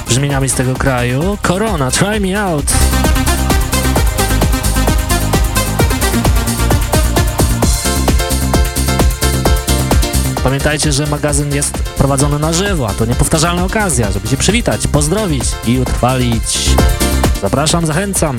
brzmieniami z tego kraju. Korona, try me out! Pamiętajcie, że magazyn jest prowadzony na żywo, a to niepowtarzalna okazja, żeby się przywitać, pozdrowić i utrwalić. Zapraszam, zachęcam.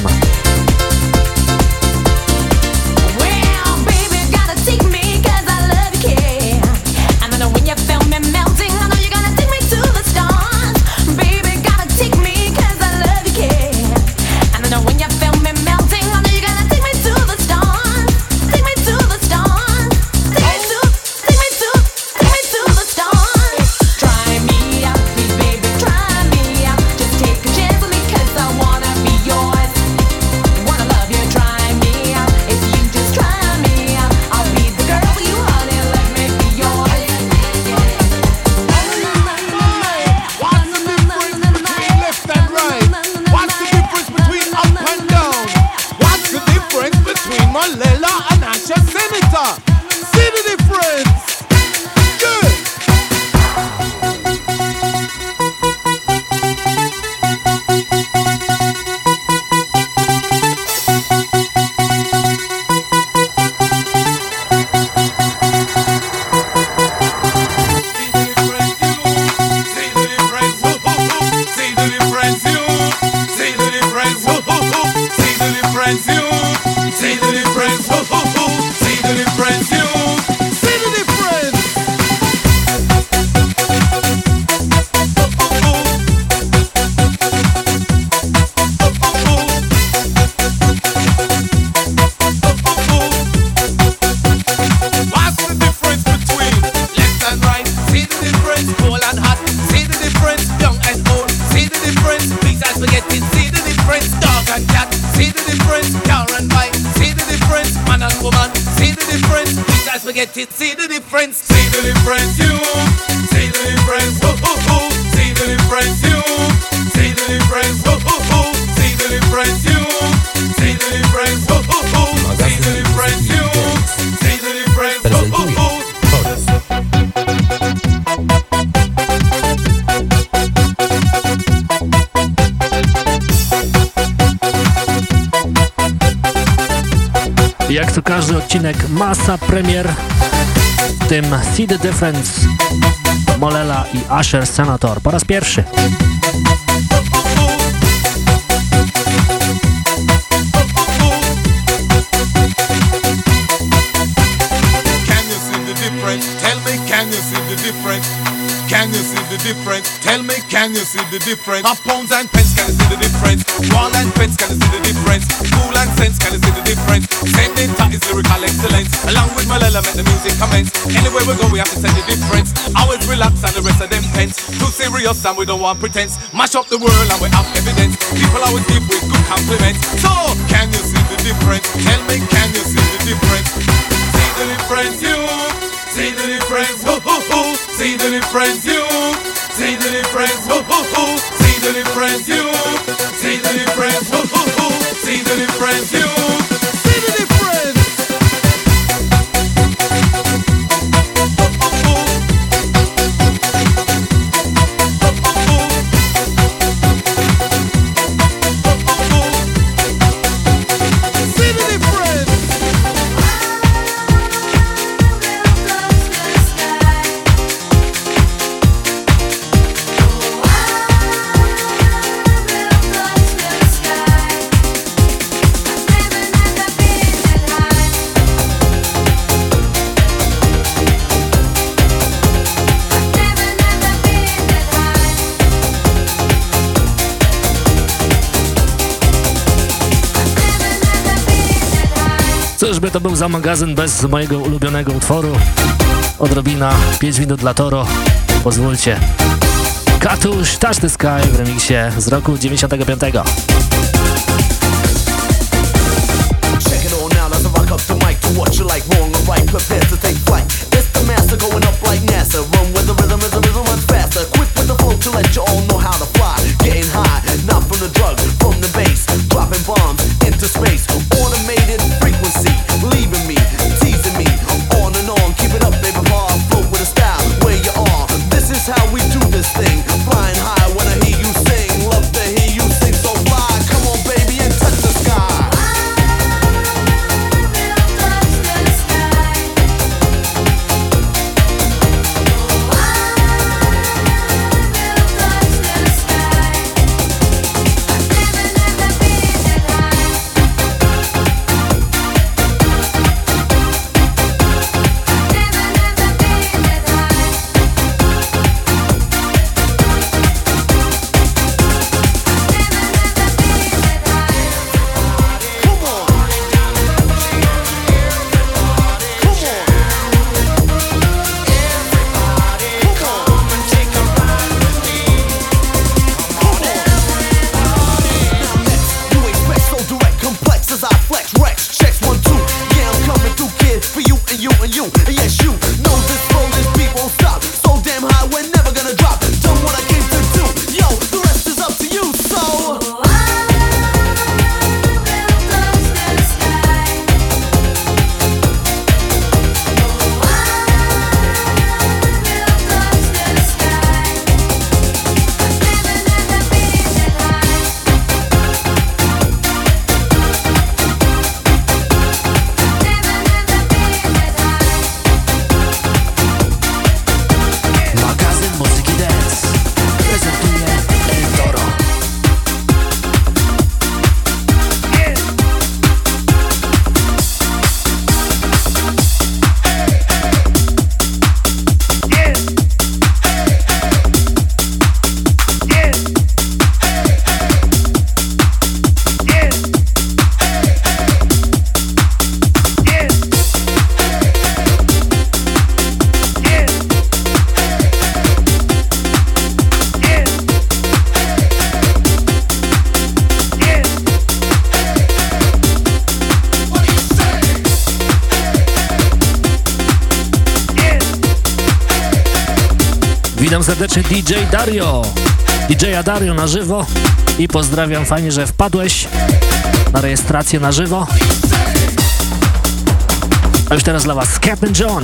Difference, you. Masa premier, w tym See the Difference, Molela i Asher Senator po raz pierwszy. See the difference? Of pounds and pence, can you see the difference? Wall and fence, can you see the difference? School and sense, can you see the difference? Same data is lyrical excellence. Along with Malala, make the music commence. Anywhere we go, we have to send the difference. Always relax and the rest of them pence. Too serious and we don't want pretense. Mash up the world and we have evidence. People always give with good compliments. So, can you see the difference? Tell me, can you see the difference? See the difference, you. See the difference, ho ho ho. See the difference, you. See the difference, ho ho ho. See the difference, you. See the difference, ho ho ho. See the difference, you. Czyżby to był za magazyn bez mojego ulubionego utworu? Odrobina 5 minut dla Toro. Pozwólcie. Katusz Touch the Sky w remiksie z roku 95. Dario. DJ Dario na żywo i pozdrawiam, fajnie, że wpadłeś na rejestrację na żywo. A już teraz dla Was Captain John.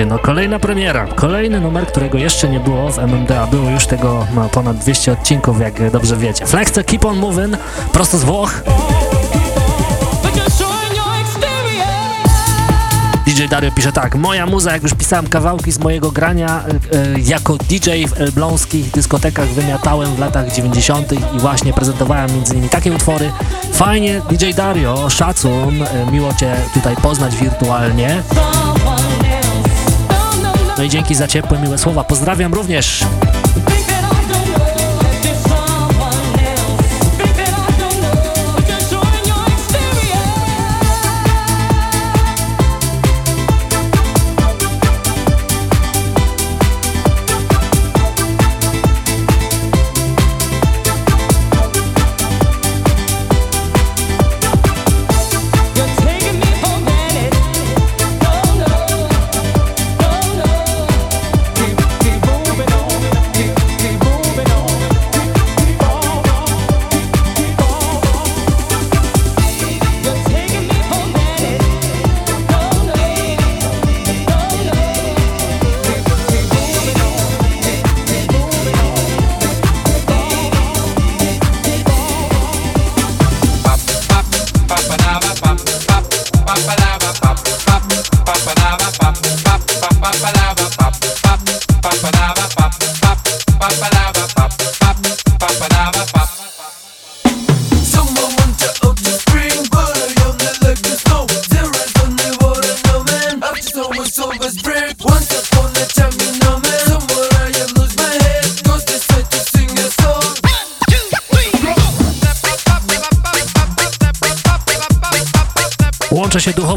Patrzcie, no kolejna premiera, kolejny numer, którego jeszcze nie było w MMDA. Było już tego no, ponad 200 odcinków, jak dobrze wiecie. Flex to Keep On Moving, prosto z Włoch. DJ Dario pisze tak, moja muza, jak już pisałem kawałki z mojego grania, e, jako DJ w elbląskich dyskotekach wymiatałem w latach 90. i właśnie prezentowałem między innymi takie utwory. Fajnie, DJ Dario, szacun, e, miło Cię tutaj poznać wirtualnie. No i dzięki za ciepłe, miłe słowa. Pozdrawiam również.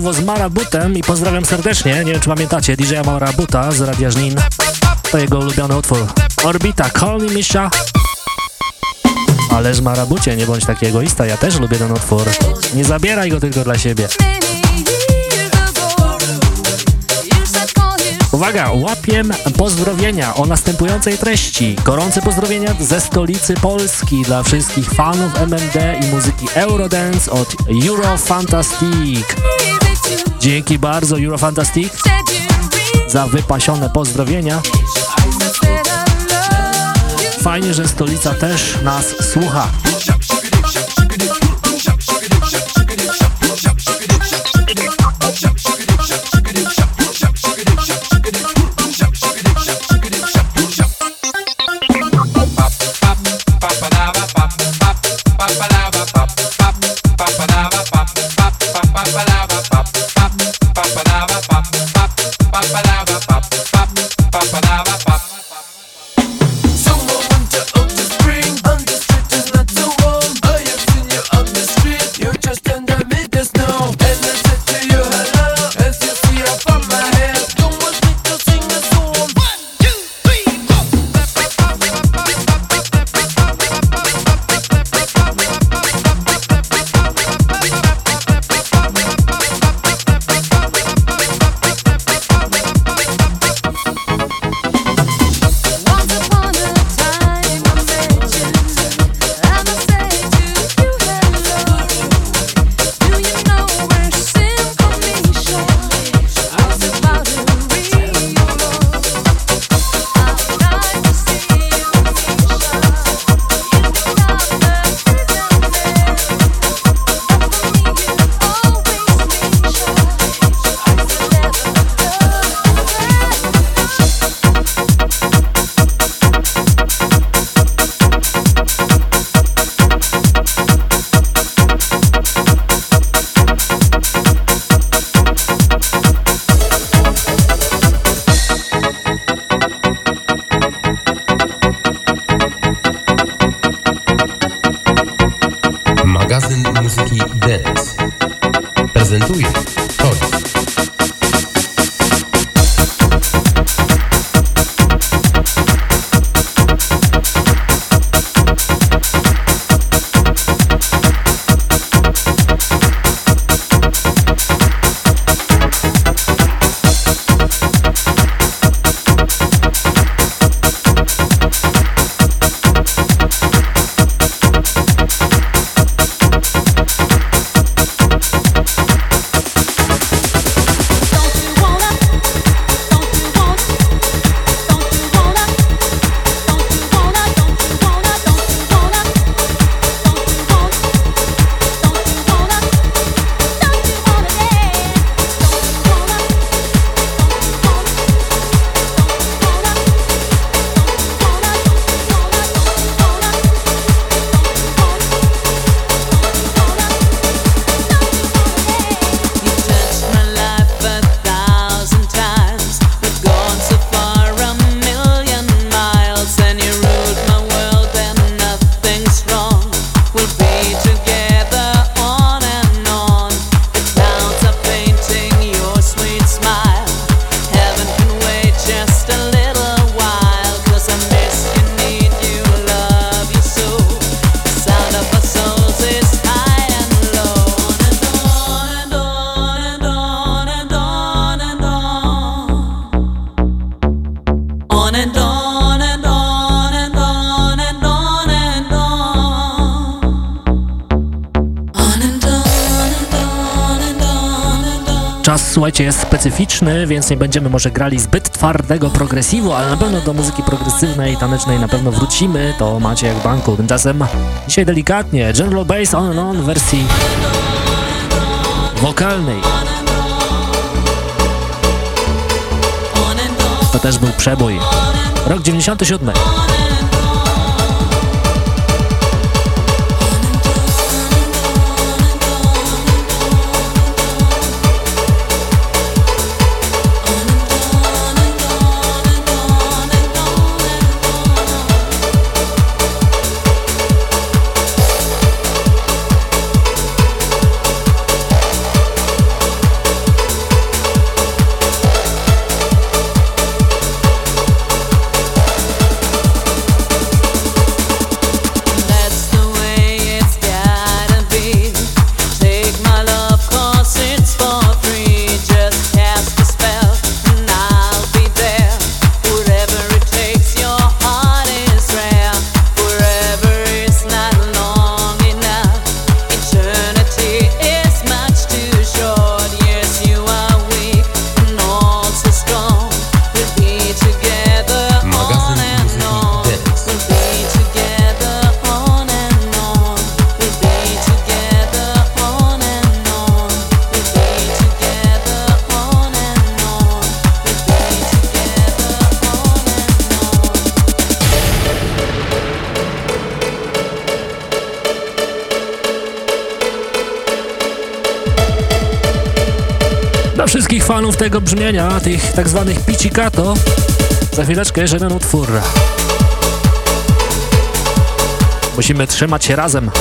Duchowo z Marabutem i pozdrawiam serdecznie. Nie wiem, czy pamiętacie DJ Marabuta z Radia Żnin. To jego ulubiony utwór. Orbita, Call Me Misha. Ależ Marabucie, nie bądź taki egoista, ja też lubię ten utwór. Nie zabieraj go tylko dla siebie. Uwaga, łapiem pozdrowienia o następującej treści. Gorące pozdrowienia ze stolicy Polski dla wszystkich fanów MMD i muzyki Eurodance od Eurofantastic. Dzięki bardzo Eurofantastic za wypasione pozdrowienia. Fajnie, że stolica też nas słucha. Słuchajcie, jest specyficzny, więc nie będziemy może grali zbyt twardego progresivu, ale na pewno do muzyki progresywnej, tanecznej na pewno wrócimy, to macie jak banku. Tymczasem dzisiaj delikatnie, General Bass On and On w wersji wokalnej. To też był przebój. Rok 97. fanów tego brzmienia, tych tak zwanych pizzicato. Za chwileczkę jeden utwór. Musimy trzymać się razem.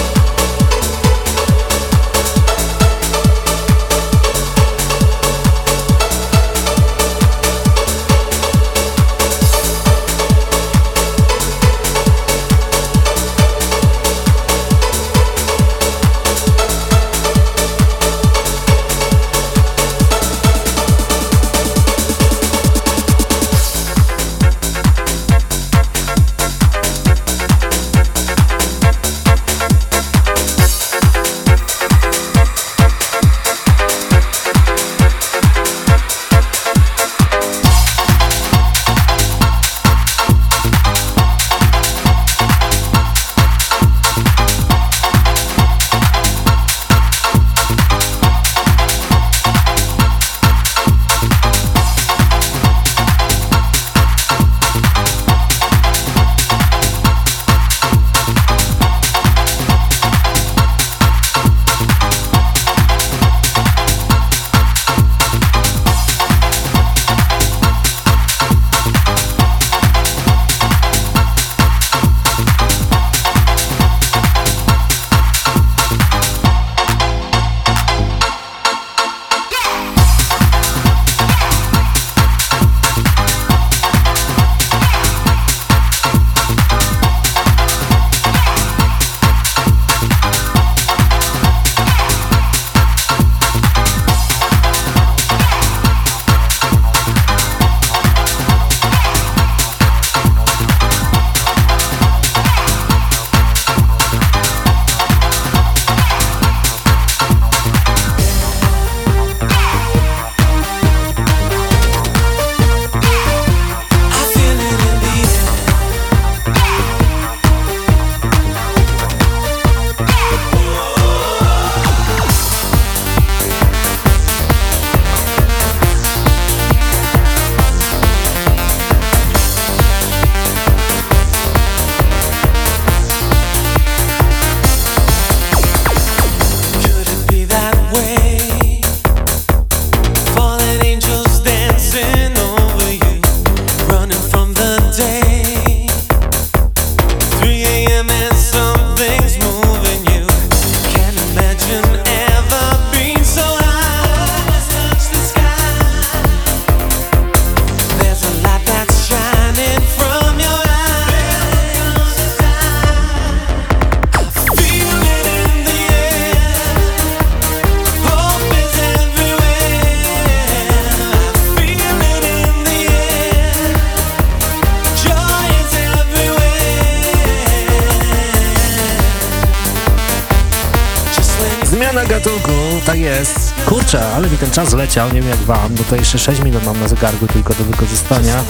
Ale mi ten czas leciał, nie wiem jak wam, bo to jeszcze 6 minut mam na zegarku tylko do wykorzystania.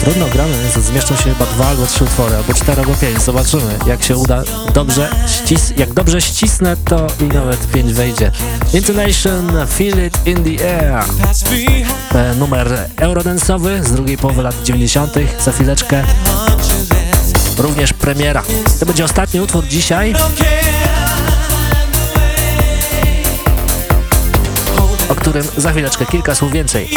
Trudno gramy, więc zmieszczą się chyba dwa albo trzy utwory, albo cztery albo pięć. Zobaczymy, jak się uda dobrze ścis jak dobrze ścisnę, to i nawet pięć wejdzie. Intonation, Feel It In The Air. E, numer eurodensowy z drugiej połowy lat 90. Za chwileczkę również premiera. To będzie ostatni utwór dzisiaj. Którym za chwileczkę kilka słów więcej.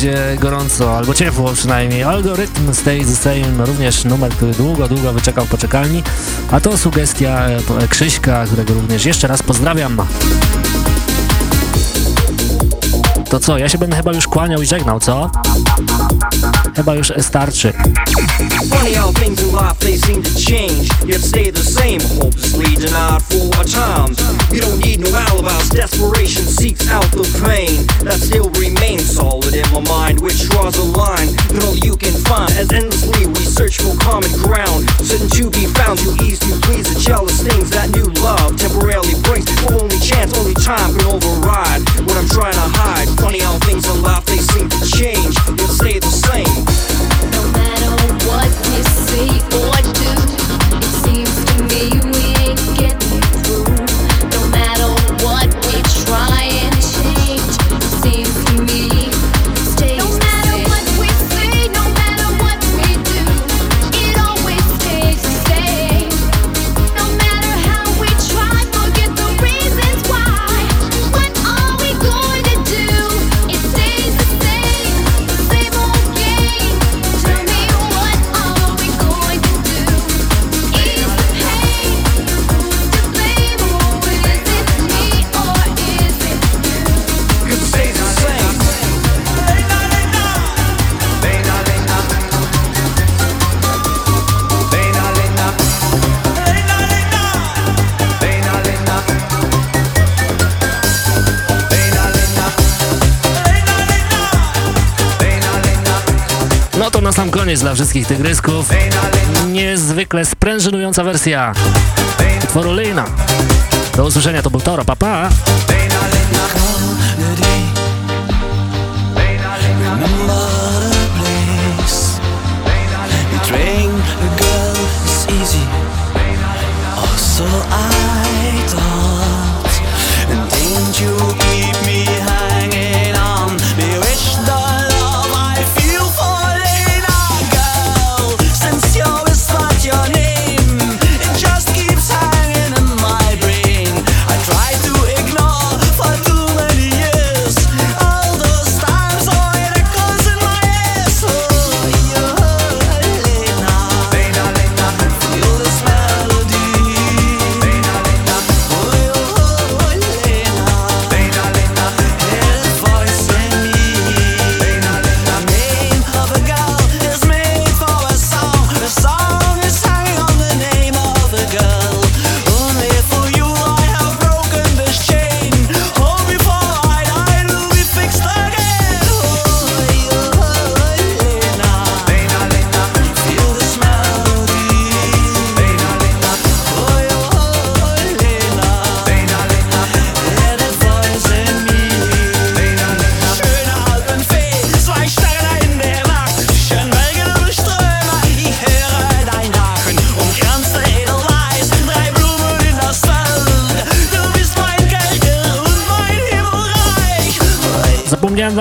będzie gorąco, albo ciepło przynajmniej. Algorytm Stay the Same, również numer, który długo, długo wyczekał poczekalni, a to sugestia e, e, Krzyśka, którego również jeszcze raz pozdrawiam. To co, ja się będę chyba już kłaniał i żegnał, co? Chyba już starczy. Funny how things in life they seem to change, yet stay the same, hopelessly denied for our time. You don't need no alibis, desperation seeks out the pain that still remains solid in my mind, which draws a line that all you can find as endlessly we search for common ground. jest dla wszystkich tygrysków. Niezwykle sprężynująca wersja utworu Lina. Do usłyszenia, to był Toro, papa. Pa.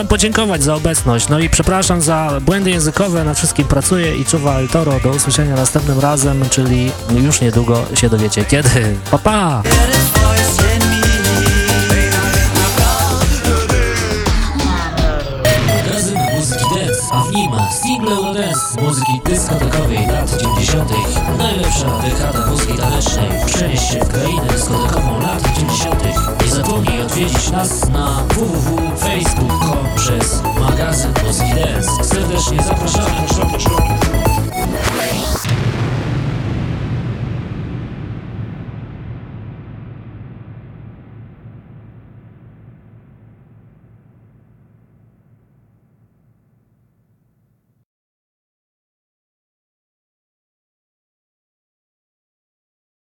podziękować za obecność. No i przepraszam za błędy językowe, na wszystkim pracuję i czuwa El Toro. Do usłyszenia następnym razem, czyli już niedługo się dowiecie kiedy. Pa, pa!